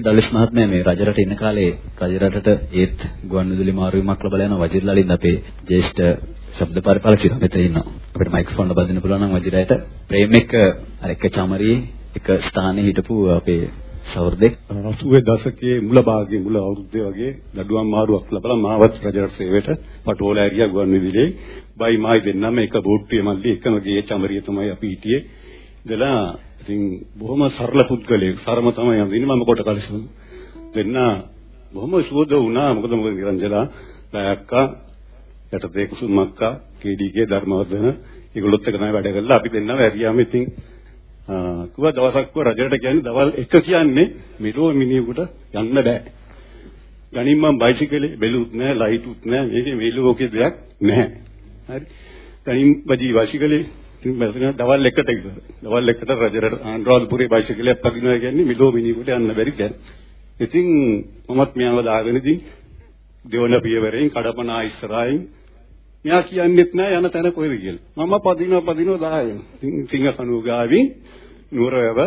ප්‍රේමකී දලිස් මහත්මයා මේ රජරට ඉන්න කාලේ රජරටට ඒත් ගුවන්විදුලි මාරුවීමක් ලැබලා යන වජිරලලින් අපේ ජ්‍යෙෂ්ඨ ශබ්ද පරිපාලකයෙක් මෙතන ඉන්නවා. අපිට මයික්‍රොෆෝන් එක බදින්න පුළුවන් නම් වජිරයට ප්‍රේම එක්ක අර එක චමරී එක ස්ථානයේ හිටපු අපේ සෞර්දෙක් 80 දශකයේ මුල භාගයේ මුල අවුරුද්දේ වගේ දඩුවම් මාරුවක් ලැබලා මාවත් රජරට සේවයට පටෝල ඇරියා ගුවන්විදුලියේ බයි මායි දෙන්නම එක බෝට්ටුවේ මල්ලි එකම ගේ චමරිය තමයි අපි හිටියේ. ඉතලා ඉතින් බොහොම සරල පුද්ගලයෙක්. සරම තමයි යන්නේ මම කොට කලිසු. දෙන්න බොහොම සුවද වුණා. මොකද මොකද නිරංජලා ලයක්කා යටතේ කුසුමක්කා කීඩීගේ ධර්මවර්ධන ඒගොල්ලොත් එක තමයි වැඩ කරලා අපි දෙන්නම ඇරියාම ඉතින් කිව්වා දවසක් කිව්වා රජරට කියන්නේ දවල් එක කියන්නේ මෙලෝ මිනිහෙකුට යන්න බෑ. ගණින් මම බයිසිකලේ බැලුත් නෑ ලයිටුත් නෑ මේකේ මේ ලෝකේ දෙයක් නෑ. හරි. ගණින් බජී බයිසිකලේ ඉතින් මම දවල් එකට ඉතල. දවල් එකට රජරට ආන්ද්‍රාදපුරේ බයිසිකලයක් පදිනවා කියන්නේ මිලෝ මිනිහෙකුට යන්න බැරි දැන්. ඉතින් මමත් මෙයාව දාගෙන ඉතින් දෙවන පියවරෙන් කඩපනා ඉස්සරහින් මෙයා කියන්නෙත් නෑ යන තැන කොහෙද කියලා. මම පදිනවා පදිනවා දාගෙන. ඉතින් සිංහ කණුව ගාවින් නුවරවැව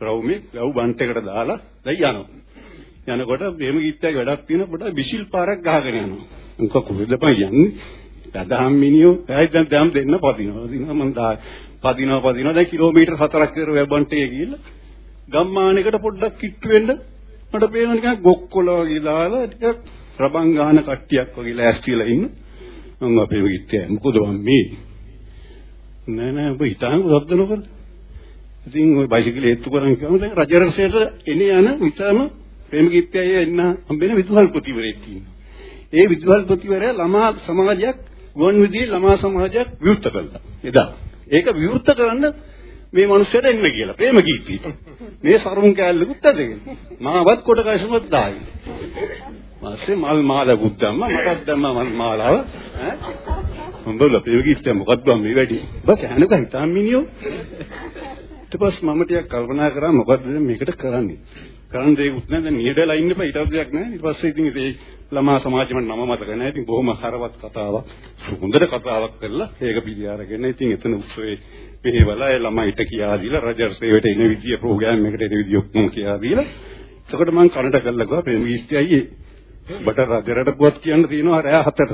රවුමේ වැව් බන්ට් එකට දාලා දැන් යනවා. යනකොට මෙහෙම ගිත්තයක් වැඩක් තියෙන කොට විසිල් පාරක් ගහගෙන යනවා. මොකක් කොහෙද බං යන්නේ? දහම් මිනියෝ ඇයි දැන් දැන් දෙන්න පදිනවා. පදිනවා මම දා පදිනවා පදිනවා. දැන් කිලෝමීටර් 4ක් විතර වැබන්ටේ ගිහිල්ලා ගම්මානයකට පොඩ්ඩක් කිට්ටු වෙන්න මට පේන නිකන් ගොක්කොල වගේ දාලා ටික රබන් ගාන කට්ටියක් වගේ ලෑස්තිලා ඉන්න. මම අපේ විත්‍ය මොකද මම මේ නෑ නෑ. ඔබ හිතාන් සද්ද නොකර ඉතින් ওই බයිසිකලේ ඒත්තු කරන් කියමු දැන් රජරසයට එන යන විතරම ප්‍රේමගීත්‍යය එන්න හම්බෙන විදුහල් ප්‍රතිවරයෙක් ඉන්නවා ඒ විදුහල් ප්‍රතිවරයා ළමා සමාජයක් ගුවන් විදුලියේ ළමා සමාජයක් විවෘත කළා. එදා. ඒක විවෘත කරන්න මේ මිනිස්සුන්ට එන්න කියලා. ප්‍රේම ගීති. මේ සරුන් කෑල්ලකුත් ඇදගෙන. මාවත් කොට කයිසමත් දාගෙන. මාසේ මල් මාල බුද්දම්ම මටත් දැම්ම මල් මාලාව ඈ උඹලා ප්‍රේම ගීතය මොකක්ද මේ වැඩි. බස් අහනක හිතාම මිනියෝ. ඊට පස්සේ මම ටිකක් කල්පනා කරා මොකද්ද මේකට කරන්නේ. කරන්න දෙයක්වත් නැහැ. දැන් නියඩලා ඉන්න බෑ ඊට දෙයක් නැහැ. ඊට පස්සේ ඉතින් ඒ ළමා සමාජෙම නම මතක නැහැ. ඉතින් බොහොම හරවත් කතාවක්. හොඳට කතාවක් කරලා ඒක පිළි අරගෙන ඉතින් එතන උත්සවේ මෙහෙවලා ඒ ළමයිට කියා දීලා රජර් සේවයට එන විදිය ප්‍රෝග්‍රෑම් එකට එන විදිය ඔක්කොම කියා දීලා එතකොට මම කනට කරලා ගියා මේ වීස්තියයි බට රජරට පුවත් කියන්න තියෙනවා රෑ හතට.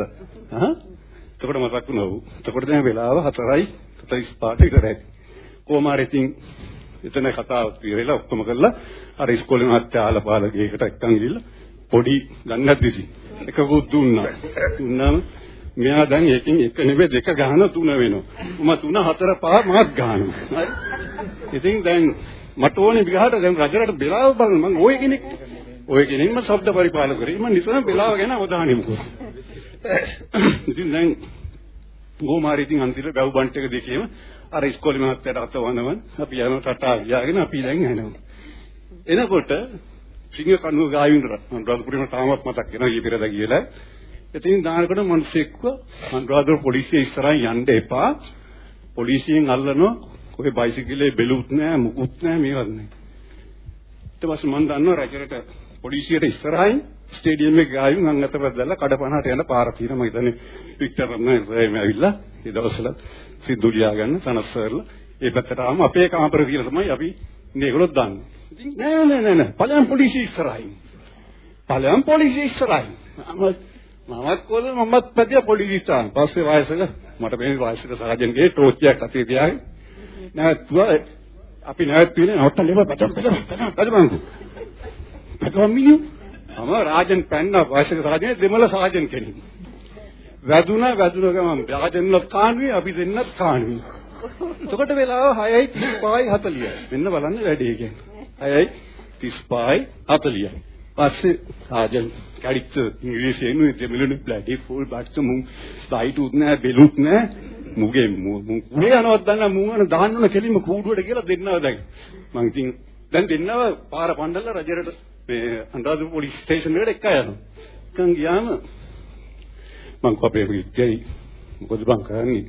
හා එතකොට මතක් වුණා. එතකොට දැන් වෙලාව 4යි 45 ඉතරයි. කොමාර ඉතින් එතන කතාවක් පිරෙලා ඔක්කොම කරලා අර ඉස්කෝලේ මහත්තයා ආලපාල ගේකට එක්කන් ගිහිල්ලා පොඩි ගන්නත් දිසි එකකුත් දුන්නා දුන්නාම මෙයා දැන් එකකින් එක නෙවෙයි දෙක ගහන තුන වෙනවා මම තුන හතර පහ මාත් ගහනවා හරි ඉතින් දැන් මට ඕනේ විහාරට දැන් රජරට බෙලාව බලන්න මම ওই කෙනෙක් ওই කෙනෙක්ම ශබ්ද පරිපාලකරේ මම නිතරම බෙලාව ගැන අවධානය යොමු කරනවා ඉතින් දැන් ගෝමාරි ඉතින් අන්තිමට බැව් බන්ට් එක දෙකේම අර ඉස්කෝලේ මහත්තයාට අත වනවන් අපි යන රටා ගියාගෙන අපි දැන් යනවා. එනකොට සිංහ කණුව ගාවින්ද අනුරාධපුරේම තාමත් මතක් වෙනවා ඊ පෙරද කියලා. ඉතින් දානකොට මිනිස්සෙක්ව අනුරාධපුර පොලිසිය ඉස්සරහින් යන්න එපා. පොලිසියෙන් අල්ලනවා ඔය බයිසිකලේ බෙලුත් නෑ මුකුත් නෑ මේවත් නෑ. ඊට පස්සේ මම දන්නවා රජරට පොලිසියට ඉස්සරහින් ස්ටේඩියම් එක ගාවින් අං අතපත් දාලා කඩපහනට යන පාර තියෙනවා. මම හිතන්නේ වික්ටර් රත්නායක ඇවිල්ලා ඒ දවස්වල සිද්ධු ලියා ගන්න සනස්සර්ලා ඒ පැත්තට ආවම අපේ කාමර කියලා තමයි අපි ඉන්නේ ඒගොල්ලෝ දන්නේ. ඉතින් නෑ නෑ නෑ නෑ. ඵලයන් පොලිසිය ඉස්සරහින්. ඵලයන් පොලිසිය ඉස්සරහින්. මමත් කොල්ල මමත් පැදිය පොලිසියට. පස්සේ වයසක මට මේ වයසක සාජන්ගේ ටෝච්චියක් අතේ තියාගෙන නැත්තුව අපි නැත්තුනේ නවත්තන්න එපා. පැටම් පැටම් පැටම් පැටම් මිනිහු. මම රාජන් පැන්න වයසක සාජනේ දෙමළ සාජන් කෙනෙක්. වැදුනා වැදුන ගමන් රාජන්ලත් කාණුවේ අපි දෙන්නත් කාණුවේ. එතකොට වෙලාව 6යි 35යි 40යි. මෙන්න බලන්න වැඩේ කියන්නේ. 6යි 35යි 40යි. පස්සේ රාජන් කැඩිච්ච ඉංග්‍රීසියෙන් දෙමළනු බ්ලැඩි ෆුල් බට්ස් මුන් සයිටුත් නෑ බෙලුත් නෑ මුගේ මුන් කුලේ යනවත් දන්න මුන් අන දාන්නන කෙලින්ම කූඩුවට කියලා දෙන්නව දැන්. මං ඉතින් දැන් දෙන්නව පාර පණ්ඩල්ලා රජරට මේ අනුරාධපුර පොලිස් ස්ටේෂන් එකට එක්ක යනවා. කන් ගියාම මං කපේ විද්‍යයි මොකද බං කරන්නේ?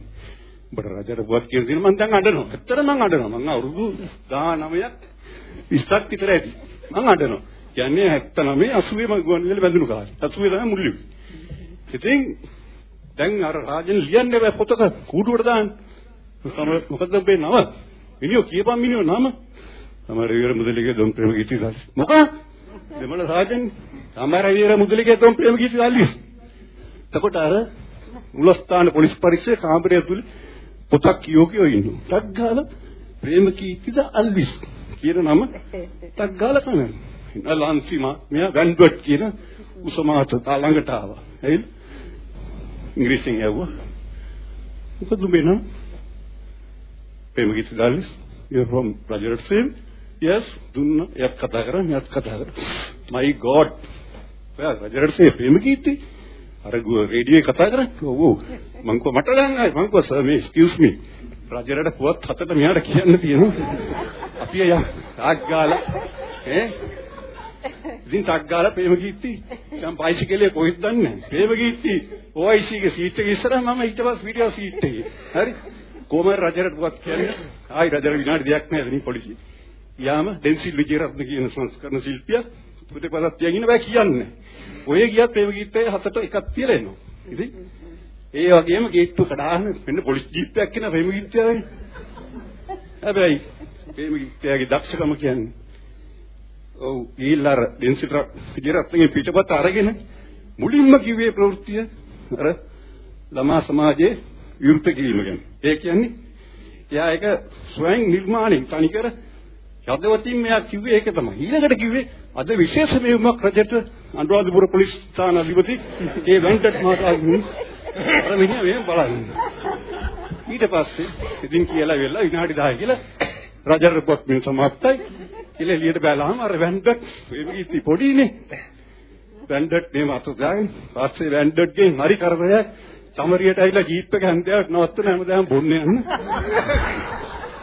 උඹට රජට බුවත් කියන දේ මං දැන් අඬනවා. ඇත්තට මං අඬනවා. මං අවුරුදු 19ක් 20ක් විතර ඇති. මං අඬනවා. කියන්නේ 79 80 මං ගුවන් විදුලි බැඳුණු කාලේ. 80 තමයි මුල්ලි. ඉතින් දැන් අර රාජන් ලියන්නේ බෑ පොතක කූඩුවට දාන්න. මොකද ඔබේ නම? මිනිහෝ කියපන් මිනිහෝ නම. තමයි රවිවර මුදලිගේ දොම් ප්‍රේම ගීතය දාස්. මොකක්? දෙමළ සාජන් තමයි රවිවර මුදලිගේ දොම් ප්‍රේම ගීතය දාලිස්. එතකොට අර මුලස්ථාන පොලිස් පරීක්ෂේ කාමරය ඇතුලේ පොතක් කියෝ කියෝ ඉන්නවා. ටක් ගාලා ප්‍රේම කීර්තිද අල්විස් කියන නම ටක් ගාලා කනවා. ලන්සිමා මෙයා වැන්ඩ්වර්ඩ් කියන උසමාත ළඟට ආවා. හරිද? ඉංග්‍රීසියෙන් ඇහුවා. මොකද මේ නම? ප්‍රේම කීර්ති Dalis. You're from Rajarasem? Yes. දුන්න එයත් කතා කරා මෙයත් කතා කරා. My God. ඔයා රජරටසේ ප්‍රේම කීර්ති. අර රේඩියෝේ කතා කරන්නේ ඔව් ඔව්. මං කව මට දැන් ආයි. මං කව සර් මේ එක්ස්කියුස් මී රජරට පුවත් හතට මෙයාට කියන්න තියෙනවා. අපි යා ටක් ගාලා ඈ? ඉතින් ටක් ගාලා ප්‍රේම කීර්ති. දැන් බයිසිකලේ කොහෙද දන්නේ? ප්‍රේම කීර්ති. OIC ගේ සීට් එක ඉස්සරහ මම ඊට පස්සේ වීඩියෝ සීට් එකේ. හරි. කොහමද රජරට පුවත් කියන්නේ. ආයි රජර විනාඩි දෙකක් නෑ එතනින් පොලිසිය යාම ඩෙන්සිල් විජේරත්න කියන සංස්කරණ ශිල්පියා ප්‍රතිපදක් තියගෙන බෑ කියන්නේ. ඔය ගියත් ප්‍රේම ගීතයේ හතට එකක් තියලා එනවා. ඉතින් ඒ වගේම ගේට්ටු කඩාගෙන වෙන පොලිස් ජීප් එකක් එන ප්‍රේම ගීතයයි. හැබැයි ප්‍රේම ගීතයගේ දක්ෂකම කියන්නේ ඔව් ඊළාර ඩෙන්සිල් විජේරත්නගේ පිටපත අරගෙන මුලින්ම කිව්වේ ප්‍රවෘත්තිය අර ළමා සමාජයේ විරුද්ධ කිරීම ගැන. ඒ කියන්නේ එයා ඒක ස්වයං නිර්මාණය තනිකර යදවතින් මෙයා කිව්වේ ඒක තමයි. ඊළඟට කිව්වේ අද විශේෂ මෙහෙයුමක් රජට අනුරාධපුර පොලිස් ස්ථාන අධිපති ඒ වෙන්ටඩ් මහතාගෙන් අර මෙන්න මේ බලන්න. ඊට පස්සේ ඉතින් කියලා වෙලා විනාඩි 10 කියලා රජර පොත් මින් සමාප්තයි. කියලා එළියට බැලුවාම අර වෙන්ටඩ් මේ ඉති පොඩිනේ. වෙන්ටඩ් මේ මත දාගෙන පස්සේ වෙන්ටඩ්ගෙන් හරි කරදරයක් චමරියට ඇවිල්ලා ජීප් එක හැන්දෑවට නවත්තන හැමදාම බොන්නේ යන්න.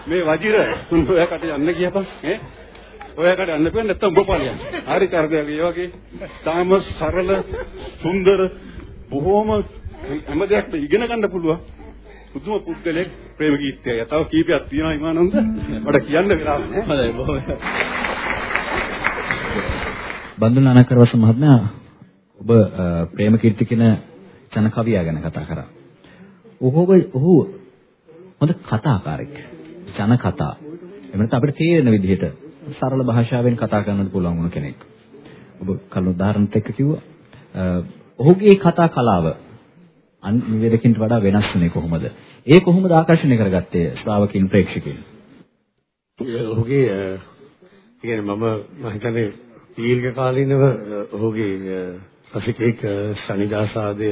මේ වජිර තුන් ඔයාකට යන්න කියපන් ඈ. ඔයාකට යන්න පුළුවන් නැත්නම් ඔබ ඵලයන්. හරි කරදේ මේ වගේ තාම සරල සුන්දර බොහොම හැම දෙයක්ම ඉගෙන ගන්න පුළුවන්. පුදුම පුද්ගලෙක් ප්‍රේම ගීතය. තව කීපයක් තියෙනවා ඉමානන්ද. මට කියන්න වෙලාවක් නැහැ. හොඳයි බොහොම. බන්දුන අනකරවස මහත්මයා ඔබ ප්‍රේම කීර්ති කියන ජන කවියා ගැන කතා කරා. ඔහු ඔහු හොඳ කතාකාරෙක්. ජන කතා. එහෙම නැත්නම් අපිට තේරෙන විදිහට සරල භාෂාවෙන් කතා කරන්නත් පුළුවන් වුණ කෙනෙක්. ඔබ කලින් උදාහරණයක් එක්ක කිව්වා. ඔහුගේ කතා කලාව අන් නිවේදකින්ට වඩා වෙනස් වෙන්නේ කොහොමද? ඒ කොහොමද ආකර්ෂණය කරගත්තේ ශ්‍රාවකින් ප්‍රේක්ෂකයන්? ඔහුගේ කියන්නේ මම මම හිතන්නේ දීර්ඝ කාලිනව ඔහුගේ රසිකෙක් සනිදාසාදය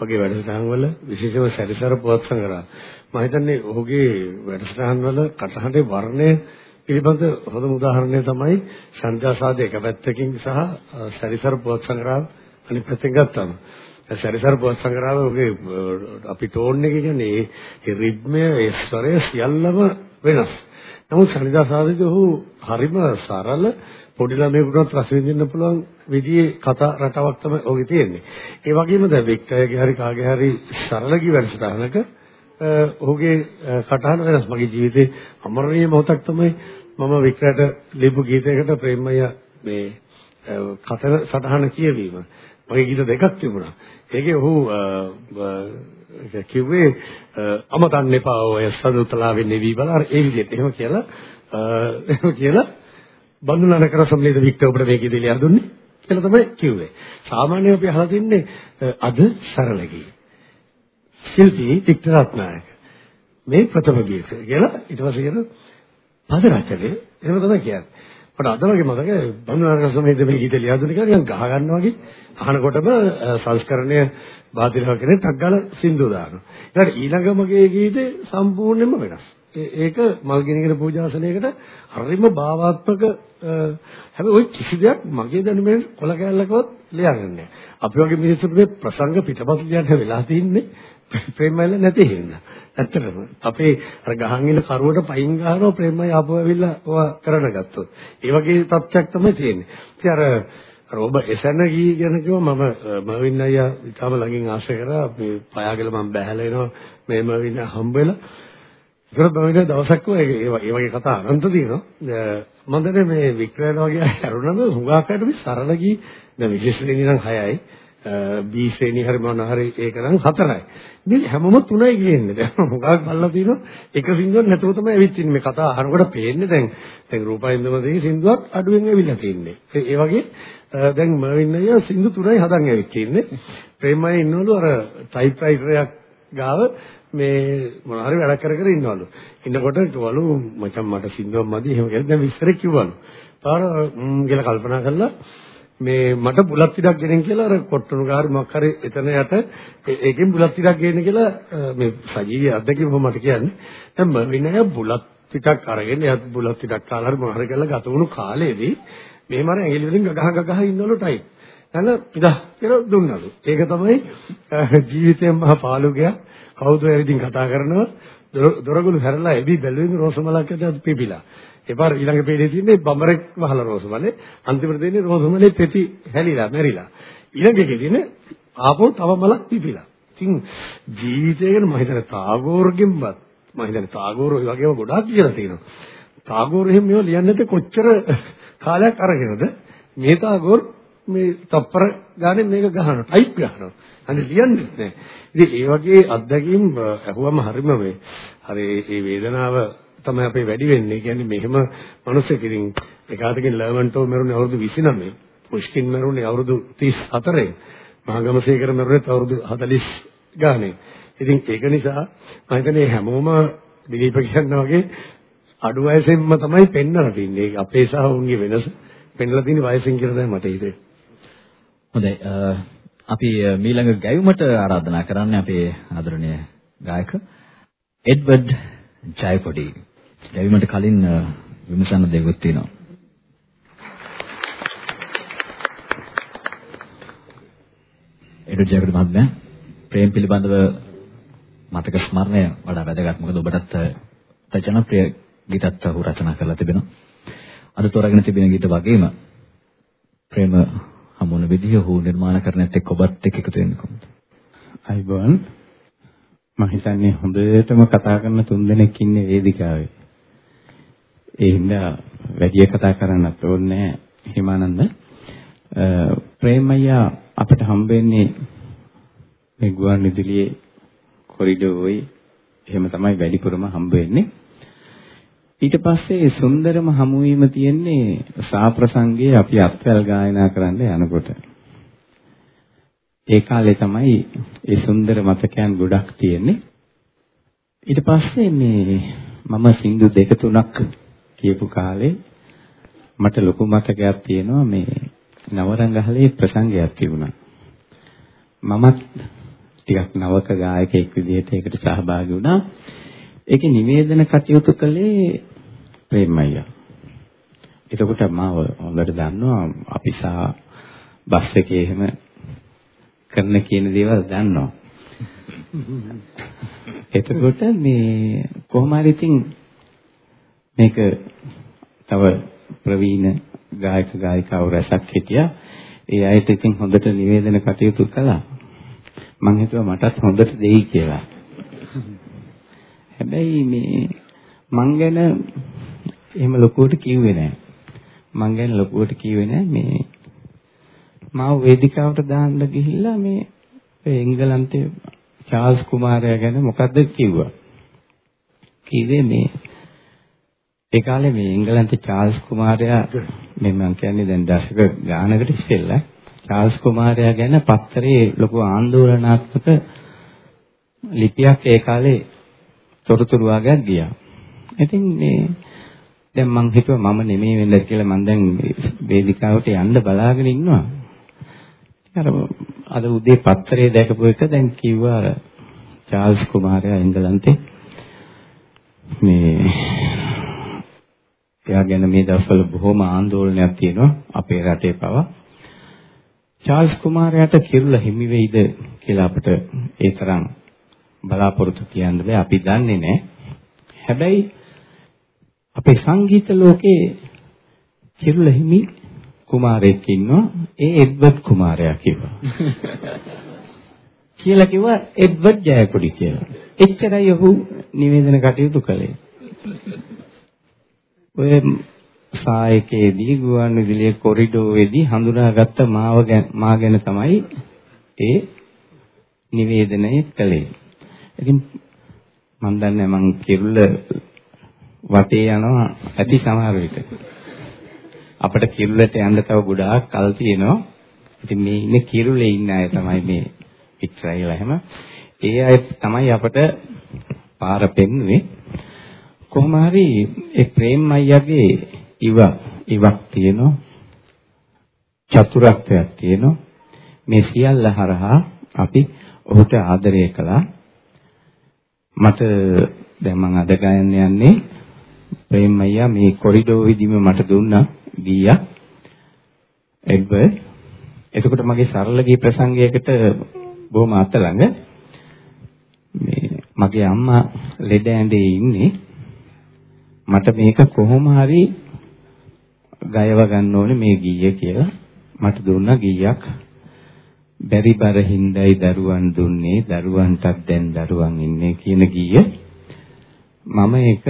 වගේ වැඩසටහන් වල විශේෂව සැරිසර පුවත් සංග්‍රහ මම හිතන්නේ ඔහුගේ වැඩසටහන් වල කටහඬේ වර්ණය පිළිබඳ හොඳම උදාහරණය තමයි සනිදාසාදය එක පැත්තකින් සහ සැරිසර පුවත් සංග්‍රහ අනිත් පැත්තෙන් ගත්තම. සැරිසර පුවත් සංග්‍රහය ඔහුගේ අපි ටෝන් එක කියන්නේ ඒ රිද්මය ඒ ස්වරය සියල්ලම වෙනස්. නමුත් සනිදාසාදයේ ඔහු හරිම සරල පොඩි ළමයෙකුටත් රස විඳින්න පුළුවන් විදිහේ කතා රටාවක් තමයි ඔගේ තියෙන්නේ. ඒ වගේම දැන් වික්ටර්ගේ හරි කාගේ හරි සරල කී වැඩසටහනක ඔහුගේ කටහඬ වෙනස්. මගේ ජීවිතේ අමරණීය මොහොතක් තමයි මම වික්ටර්ට ලියපු ගීතයකට ප්‍රේමය මේ කතන සටහන කියවීම. මගේ ගීත දෙකක් තිබුණා. ඒකේ ඔහු කිව්වේ අමතන්න එපා ඔය සදුතලාවේ නෙවි බලන්න ඒ විදිහට. එහෙම කියලා එහෙම කියලා බඳුනන කර සම්මේද වික්ටර් ඔබට මේකේ දෙලිය දුන්නේ කියලා තමයි කිව්වේ. සාමාන්‍යයෙන් අපි අහලා තින්නේ අද සරල ගී. ශිල්පී වික්ටර් රත්නායක. මේ ප්‍රථම ගීත කියලා ඊට පස්සේ කියන පද රචනය එහෙම තමයි කියන්නේ. මට අද වගේ මතක බඳුනන කර සම්මේද මේ ගීත ලියා දුන්නේ කියලා නිකන් ගහ ගන්නවා වගේ අහනකොටම සංස්කරණය බාධිරව කෙනෙක් ටක් ගාලා සින්දු දානවා. ඊළඟ ඊළඟ මගේ ගීතේ සම්පූර්ණයෙන්ම වෙනස්. ඒක මල්ගිනිගෙන පූජාසනයකට හරිම භාවාත්මක හැබැයි ওই කිසි දෙයක් මගේ දැනුමෙන් කොල කැලලකවත් ලියන්නේ නැහැ. අපි වගේ මිනිස්සුන්ට මේ ප්‍රසංග පිටපත් ලියන්න වෙලා තින්නේ ප්‍රේමයල නැති හින්දා. ඇත්තටම අපේ අර ගහන් ඉන්න කරුවට පයින් ගහනවා ප්‍රේමය ආපහු ඇවිල්ලා ඔවා කරන ගත්තොත්. ඒ වගේ තත්ත්වයක් තමයි තියෙන්නේ. ඉතින් අර අර ඔබ එසැන ගී ගැන කිව්වා මම මවින් අයියා ඊටම ළඟින් ආශ්‍රය කරා මේ පයාගල මම බැහැලා එනවා මේ මවින් හම්බෙලා ඒකට බමින දවසක් ඒ ඒ වගේ කතා අනන්ත තියෙනවා. මම දැන් මේ වික්‍රයන වගේ අරුණම හුඟක් අයට මේ සරල ගී දැන් විශේෂ ශ්‍රේණිය නම් 6යි. B ශ්‍රේණිය හරි මොන හරි ඒක නම් 4යි. මේ හැමෝම 3යි කියන්නේ. දැන් හුඟක් බලලා තියෙනවා එක සින්දුවක් නැතුව තමයි ඇවිත් ඉන්නේ. මේ කතා අහනකොට පේන්නේ දැන් දැන් රූපයින්දමදී සින්දුවක් අඩුවෙන් ඇවිල්ලා තින්නේ. ඒ වගේ දැන් මර්වින් අයියා සින්දු 3යි හදන් ඇවිත් ඉන්නේ. ප්‍රේමයි ඉන්නවලු අර ටයිප්‍රයිටරයක් ගාව මේ මොන හරි වැඩ කර කර ඉන්නවලු. ඉන්නකොට කිව්වලු මචං මට සින්දුවක් මදි එහෙම කියලා දැන් විස්තර කිව්වලු. පාර ම් කියලා කල්පනා කළා මේ මට බුලත් ටිකක් ගෙනින් කියලා අර කොට්ටුණු ගාරි මොකක් හරි එතන යට ඒකෙන් බුලත් ටිකක් ගේන්න කියලා මේ සජීවී අත්දැකීම මට කියන්නේ. දැන් විනය බුලත් ටිකක් අරගෙන එයත් බුලත් ටිකක් කාලා හරි මොන හරි කරලා ගත වුණු කාලේදී මෙහෙම අර ඇඟිලි වලින් ගහ ගහ ඉන්නවලු ටයිප්. එතන ඉදා කියලා දුන්නලු. ඒක තමයි ජීවිතේ මහ පාළුගයක්. කවුද ඇවිදින් කතා කරනවා දොරගුළු හැරලා එබි බැලුවේ රෝසමලක් ඇතුළත පිපිලා. එපාර ඊළඟ පේඩේ තියෙන්නේ බඹරෙක් වහලා රෝසමලේ අන්තිමට දෙන්නේ රෝසමලේ පෙති හැලිලා මැරිලා. ඊළඟ එකේ තියෙන්නේ ආපහු තව මලක් පිපිලා. ඉතින් ජීවිතය ගැන මම හිතන තාගෝර්ගෙන්වත් මම හිතන්නේ තාගෝර ඔය වගේම ගොඩාක් කියලා තියෙනවා. තාගෝර එහෙම මේවා ලියන්නේ නැත්නම් කොච්චර කාලයක් අරගෙනද මේ තාගෝර මේ තප්පර ගානේ මේක ගහනවා ටයිප් ගහනවා. අනේ ලියන්නේ නැහැ ඉතින් ඒ වගේ අත්දැකීම් අහුවම හරිම මේ හරි ඒ වේදනාව තමයි අපේ වැඩි වෙන්නේ. කියන්නේ මෙහෙම මිනිස්සෙක් ඉතින් එකාතකින් ලර්මන්ටෝ මරුනේ අවුරුදු 29 පුෂ්කින් මරුනේ අවුරුදු 34 මහගමසේකර මරුනේ අවුරුදු 40 ගානේ. ඉතින් ඒක නිසා මම හිතන්නේ හැමෝම දිලීප කියනවා වගේ අඩු වයසෙන්ම තමයි පෙන්වලා තින්නේ. අපේ සහ උන්ගේ වෙනස. පෙන්වලා තියෙන වයසෙන් කියලා තමයි මට හිතෙන්නේ. හොඳයි අපි මීළඟ ගැයුමට ආරාධනා කරන්නේ අපේ ආදරණීය ගායක එඩ්වඩ් ජයපොඩි. ගැයුමට කලින් විමසන්න දෙයක් තියෙනවා. එඩ්වඩ් ජයපොඩි මහත්මයා ප්‍රේම පිළිබඳව මතක ස්මරණය වඩා වැදගත්. මොකද ඔබටත් අ, ජනප්‍රිය ගීතත් ඔහු රචනා කරලා තිබෙනවා. අද තෝරාගෙන තිබෙන ගීත වගේම ප්‍රේම හමුවන විදිහ ඔහු නිර්මාණ කරනත් එක්ක ඔබත් එක්ක එකතු වෙන්නේ කොහොමද? අයිබෝන් මම හිතන්නේ හොඳටම කතා කරන තුන්දෙනෙක් ඉන්නේ වේදිකාවේ. ඒ හින්දා වැඩි කතා කරන්නත් ඕනේ නැහැ හිමානන්ද. ප්‍රේමయ్య අපිට හම්බෙන්නේ මේ ගුවන් විදුලියේ කොරිඩෝරේ එහෙම තමයි වැඩිපුරම හම්බ වෙන්නේ. ඊට පස්සේ සුන්දරම හමුවීම තියෙන්නේ සාප්‍රසංගයේ අපි අත්වැල් ගායනා කරන්න යනකොට. ඒ කාලේ තමයි ඒ සුන්දර මතකයන් ගොඩක් තියෙන්නේ. ඊට පස්සේ මේ මම සින්දු දෙක තුනක් කියපු කාලේ මට ලොකු මතකයක් තියෙනවා මේ නවරංගහලේ ප්‍රසංගයක් තිබුණා. මමත් ටිකක් නවක ගායකයෙක් විදිහට ඒකට සහභාගී වුණා. ඒකේ නිවේදන කටයුතු කළේ ප්‍රේමయ్య. එතකොට මාව හොඳට දන්නවා අපි සා බස් එකේ එහෙම කරන කියන දේවල් දන්නවා. එතකොට මේ කොහොම හරි ඉතින් මේක තව ප්‍රවීණ ගායක ගායිකාවෝ රැසක් හිටියා. ඒ අයට ඉතින් හොඳට නිවේදන කටයුතු කළා. මම හිතුවා මටත් හොඳට දෙයි කියලා. හැබැයි මේ මං ගැන එහෙම ලොකුවට කිව්වේ නෑ. මං ගැන ලොකුවට කිව්වේ නෑ මේ මාව වේදිකාවට දාන්න ගිහිල්ලා මේ එංගලන්තේ චාල්ස් කුමාරයා ගැන මොකද්ද කිව්වා. කිව්වේ මේ ඒ කාලේ මේ එංගලන්තේ චාල්ස් කුමාරයා මේ මම කියන්නේ දැන් දශක ගානකට ඉස්සෙල්ලා චාල්ස් කුමාරයා ගැන පත්තරේ ලොකු ආందోලනාත්මක ලිපියක් ඒ කාලේ තොරතුරු වාගයක් ගියා. ඉතින් මේ දැන් මං හිතුවා මම නෙමෙයි වෙන්නද කියලා මං දැන් වේදිකාවට යන්න බලාගෙන ඉන්නවා. අර අද උදේ පත්තරේ දැකපු එක දැන් කිව්වා අර චාල්ස් කුමාරයා එංගලන්තේ මේ එයා ගැන මේ දවස්වල බොහොම ආందోලනයක් තියෙනවා අපේ රටේ පවා. චාල්ස් කුමාරයාට කිරුළ හිමි වෙයිද කියලා අපිට ඒ තරම් බලාපොරොත්තු තියන්න බෑ අපි දන්නේ නැහැ. හැබැයි අපේ සංගීත ලෝකේ කිරුළ හිමි කුමාරයෙක් ඉන්නවා ඒ එඩ්වඩ් කුමාරයා කිව්වා. කියලා කිව්වා එඩ්වඩ් ජයකොඩි කියලා. එච්චරයි ඔහු නිවේදන කටයුතු කළේ. ඔය සායකයේදී ගුවන් විදුලියේ කොරිඩෝවේදී හඳුනාගත්ත මාව මා ගැන තමයි ඒ නිවේදනය කළේ. ඉතින් මම දන්නේ මං කිරුළ වටේ යනවා ඇති සමහර විට. අපිට කිරුළට යන්න තව ගොඩාක් කල් තියෙනවා. ඉතින් මේ ඉන්නේ කිරුළේ ඉන්න අය තමයි මේ ඉස්රායෙල් හැම. ඒ අය තමයි අපට පාර පෙන්නුවේ. කොහොම හරි ඒ ප්‍රේම් අයියාගේ ඉව ඉවක් තියෙනවා. චතුරාර්යයක් තියෙනවා. මේ සියල්ල හරහා අපි ඔහුට ආදරය කළා. මට දැන් මම අද ගයන්න යන්නේ ප්‍රේම් අයියා මේ කොරිඩෝ විදිහම මට දුන්නා ගීයක්. එඩ්වර්ඩ්. එතකොට මගේ සරල ගී ප්‍රසංගයකට බොහොම අත ළඟ මේ මගේ අම්මා ලෙඩ ඇඳේ ඉන්නේ. මට මේක කොහොම හරි ගයව ගන්න ඕනේ මේ ගීය කියලා. මට දුන්නා ගීයක්. බැරි බර හිඳයි දරුවන් දුන්නේ දරුවන්ටත් දැන් දරුවන් ඉන්නේ කියන ගීය. මම ඒක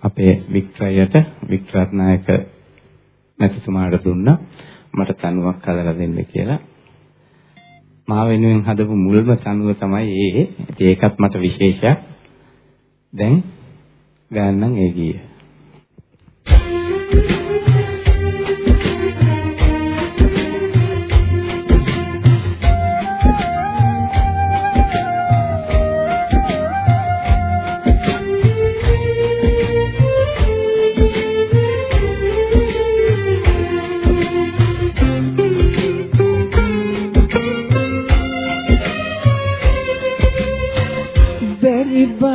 අපේ වික්‍රයයට වික්‍රත්නායක නැතිතුමාට දුන්නා. මට තනුවක් හදලා දෙන්න කියලා. මා වෙනුවෙන් හදපු මුල්ම තනුව තමයි ඒ. ඒකත් මට විශේෂයක්. දැන් ගන්නම් ඒ ගීය.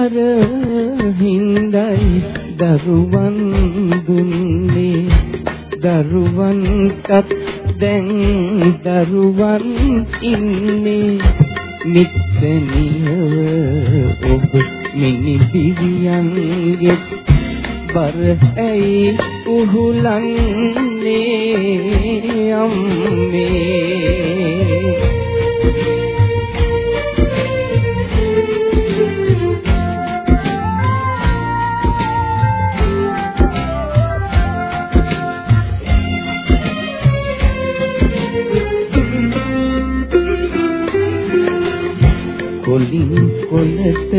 බර හිඳයි දරුවන් දුන්නේ. දරුවන්ටත් දැන් දරුවන් ඉන්නේ. මිත්‍රනිය ඔබ මිනි දිවියන්ගේ බර ඇයි උහුලන්නේ අම්මේ? කොලින් කොලට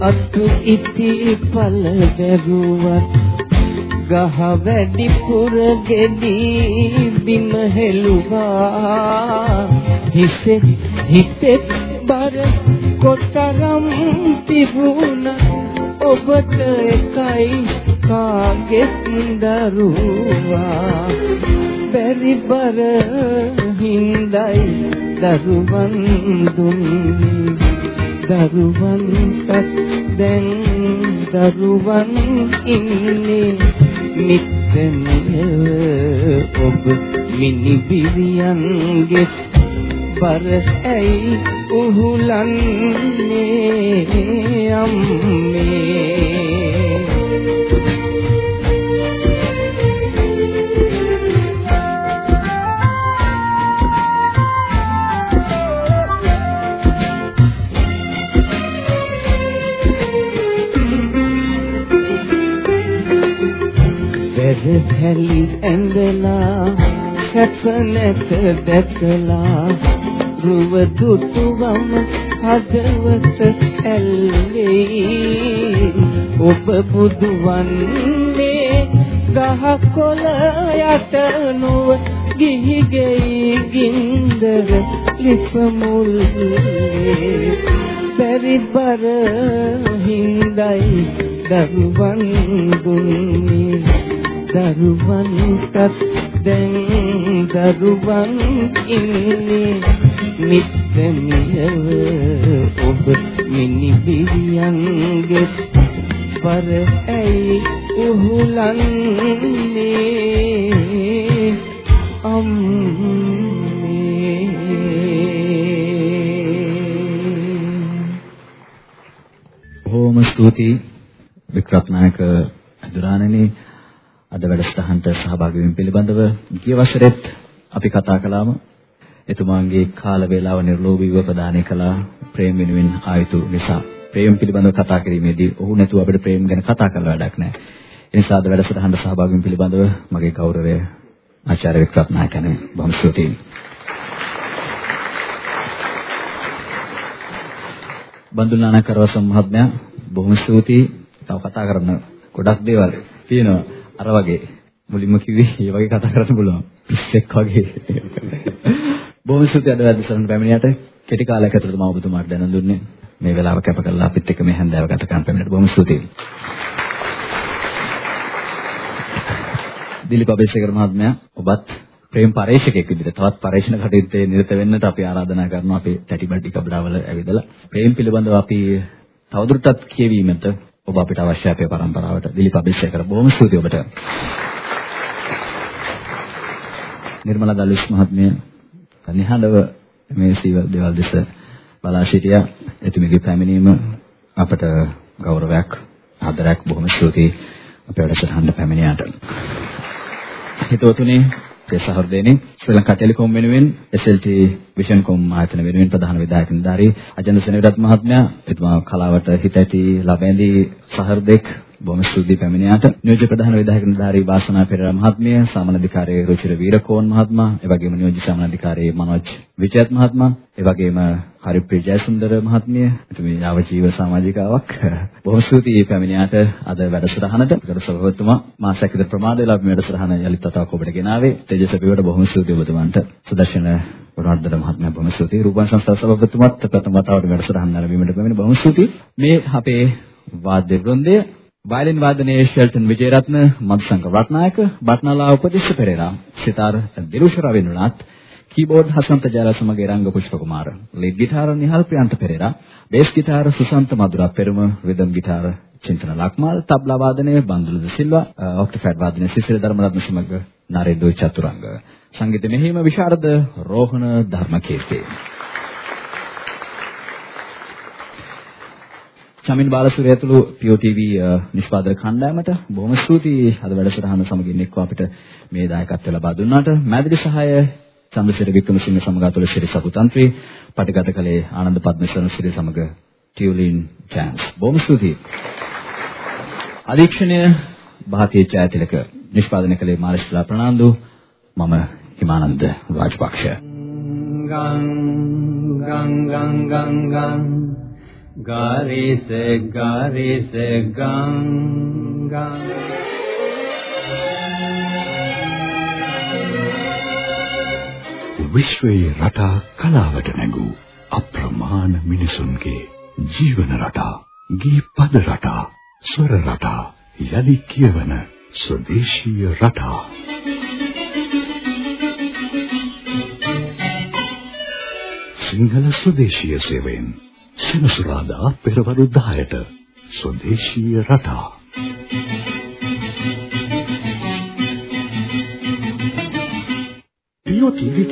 අතු ඉති පල දැරුවත්. ගහ වැඩි පුර ගෙඩි බිම හෙළුවා. හිසේ හිතේ බර කොතරම් තිබුණ ඔබට එකයි කාගෙත් දරුවා. බැරි බර හිඳයි දරුවන් දුන්නේ. දරුවන්ටත් දැන් දරුවන් ඉන්නේ මිත්‍රනිය ඔබ මිනි බිරියන්ගේ පර ඇයි උහුලන්නේ අම්මේ? හැලි ඇඳලා සැප නැත දැකලා රුව දුටුවම හදවත ඇල්ලේ. ඔබ බුදුවන්නේ ගහ කොළ යට නොව ගිහි ගෙයි ගින්දර ලිප මුල්ලේ පරිබර හිඳයි දරුවන් දුන්නේ. දරුවන්ටත් දැන් දරුවන් ඉන්නේ. මිත්‍රමියව ඔබ මිනි බිරියන්ගේ පර ඇයි උහුලන්නේ? අම්මේ. බොහොම ස්තුතියි. වික්‍රත්නායක දුරාණනි අද වැඩසටහනට සහභාගී වීම පිළිබඳව ගිය වසරෙත් අපි කතා කළාම එතුමාගේ කාල වේලාව නිර්ලෝභීව ප්‍රදානය කළා ප්‍රේම වෙනුවෙන් ආයුතු නිසා ප්‍රේම පිළිබඳව කතා කිරීමේදී ඔහු නැතුව අපිට ප්‍රේම ගැන කතා කරලා වැඩක් නැහැ. ඒ නිසා අද වැඩසටහනට සහභාගී වීම පිළිබඳව මගේ ගෞරවය ආචාර්ය වික්‍රත්නායකනේ බොහොම ස්තුතියි. බන්දුනානක කරවසම් මහත්මයා බොහොම ස්තුතියි. තව කතා කරන්න ගොඩක් දේවල් තියෙනවා. අර වගේ මුලින්ම කිව්වේ මේ වගේ කතා කරන්න පුළුවන්. පිස්සෙක් වගේ. බොහොම ස්තුතියි අද වැඩසටහන පැමිණියට කෙටි කාලයක ඇතුළත මම ඔබතුමාට දැනුම් දුන්නේ මේ වෙලාව කැප කරලා අපිත් එක්ක මේ හැන්දෑව ගත කරන්න පැමිණියට බොහොම ස්තුතියි. දිලීප් අබේසේකර මහත්මයා ඔබත් ප්‍රේම පරේක්ෂකයෙක් විදිහට තවත් පරීක්ෂණ කටයුත්තේ නිරත වෙන්නට අපි ආරාධනා කරනවා අපේ තැටිබඩි කබඩාවල ඇවිදලා ප්‍රේම පිළිබඳව අපි තවදුරටත් කියවීමට ඔබ අපිට අවශ්‍ය අපේ પરම්පරාවට දිලිප අභිෂේක බොහොම ස්තුතියි ඔබට. නිර්මලා දලුස් මහත්මිය කනිහඬව මේ සීවල් දේවල් දෙස බලා සිටියා. එතුමියගේ පැමිණීම අපට ගෞරවයක් ආදරයක් බොහොම ස්තුතියි අපේ වැඩසටහනට පැමිණියාට. හිතවතුනි ප්‍රිය සහෘදයනි ශ්‍රී ලංකා ටෙලිකොම් වෙනුවෙන් SLT විෂන්කොම් ආයතන වෙනුවෙන් ප්‍රධාන විධායක නිලධාරී අජන්ද සෙනවිරත් මහත්මයා එතුමා කලාවට හිත ඇති ලබැඳි සහෘදෙක් බොහොම ස්තුතියි පැමිණියාට නියෝජ්‍ය ප්‍රධාන විධායක නිලධාරී වාසනා පෙරේරා මහත්මිය සාමාන්‍යාධිකාරී රුචිර වීරකෝන් මහත්මයා එවැගේම නියෝජ්‍ය සාමාන්‍යාධිකාරී මනෝජ් විජයත් මහත්මයා එවැගේම හරිප්‍රිය ජයසුන්දර මහත්මිය. එතුමිය යාව ජීව සමාජිකාවක්. බොහොම ස්තුතියි පැමිණියාට අද වැඩසටහනට. ගරු සභාවතුමා මාසයක විතර ප්‍රමාද වෙලා මේ වැඩසටහන යලිත් වතාවක් ඔබට ගෙනාවේ. තේජස පිවට බොහොම ස්තුතියි ඔබතුමන්ට සුදර්ශන ගුණවර්ධන මහත්මයා බොහොම ස්තුතියි. රූපන් සංස්ථා සභාපතිතුමාත් ප්‍රථම වතාවට වැඩසටහන නැරඹීමට පැමිණ බොහොම ස්තුතියි. මේ අපේ වාද්‍ය වෘන්දය වයලින් වාදනයේ ෂෙල්ටන් විජේරත්න මధుසංක රත්නායක බට්නාලා Upadishta Perera sitar Dirusha Ravindranath keyboard Hasantha Jayalasamage Ranga Pushpa Kumara lead guitar Nihal Priyantha Perera bass guitar Susantha Madhura පෙරම rhythm guitar Chinthana Lakmal tabla වාදනයේ බන්දුල ද සිල්වා ඔක්ටෆැඩ් වාදනයේ සිසිල් ධර්මරත්න සමග නරේන්ද්‍ර චතුරංග. සංගීත මෙහිම විශාරද රෝහණ ධර්මකීර්ති. චමින් බාලසූරිය ඇතුළු POTV නිෂ්පාදක කණ්ඩායමට බොහොම ස්තුතියි. අද වැඩසටහන සමගින් එක්ව අපිට මේ දායකත්වය ලබා දුන්නාට මැදිරි සහාය චන්ද්‍රසිරි වික්‍රමසිංහ සමග අතුල ශ්‍රී සපුතන්ත්‍රි පටිගත කළේ ආනන්ද පද්මසරණ සිරි සමග ටියුලින් චෑන්ස් බොහොම ස්තුතියි. අධීක්ෂණය භාතිය ඡායතිලක නිෂ්පාදනය කළේ මාරිස්ලා ප්‍රනාන්දු. මම හිමානන්ද රාජපක්ෂ. ගං ගං ගං ගං ගං. ගාරිස ගාරිස ගං ගං විශ්වයේ රටා කලාවට නැගූ අප්‍රමාණ මිනිසුන්ගේ ජීවන රටා ගී පද රටා ස්වර රටා යලි කියවන ස්වදේශීය රටා සිංහල ස්වදේශීය සේවයෙන් සෙනසුරාදා පෙරවරු 10ට ස්වදේශීය රටා. POTV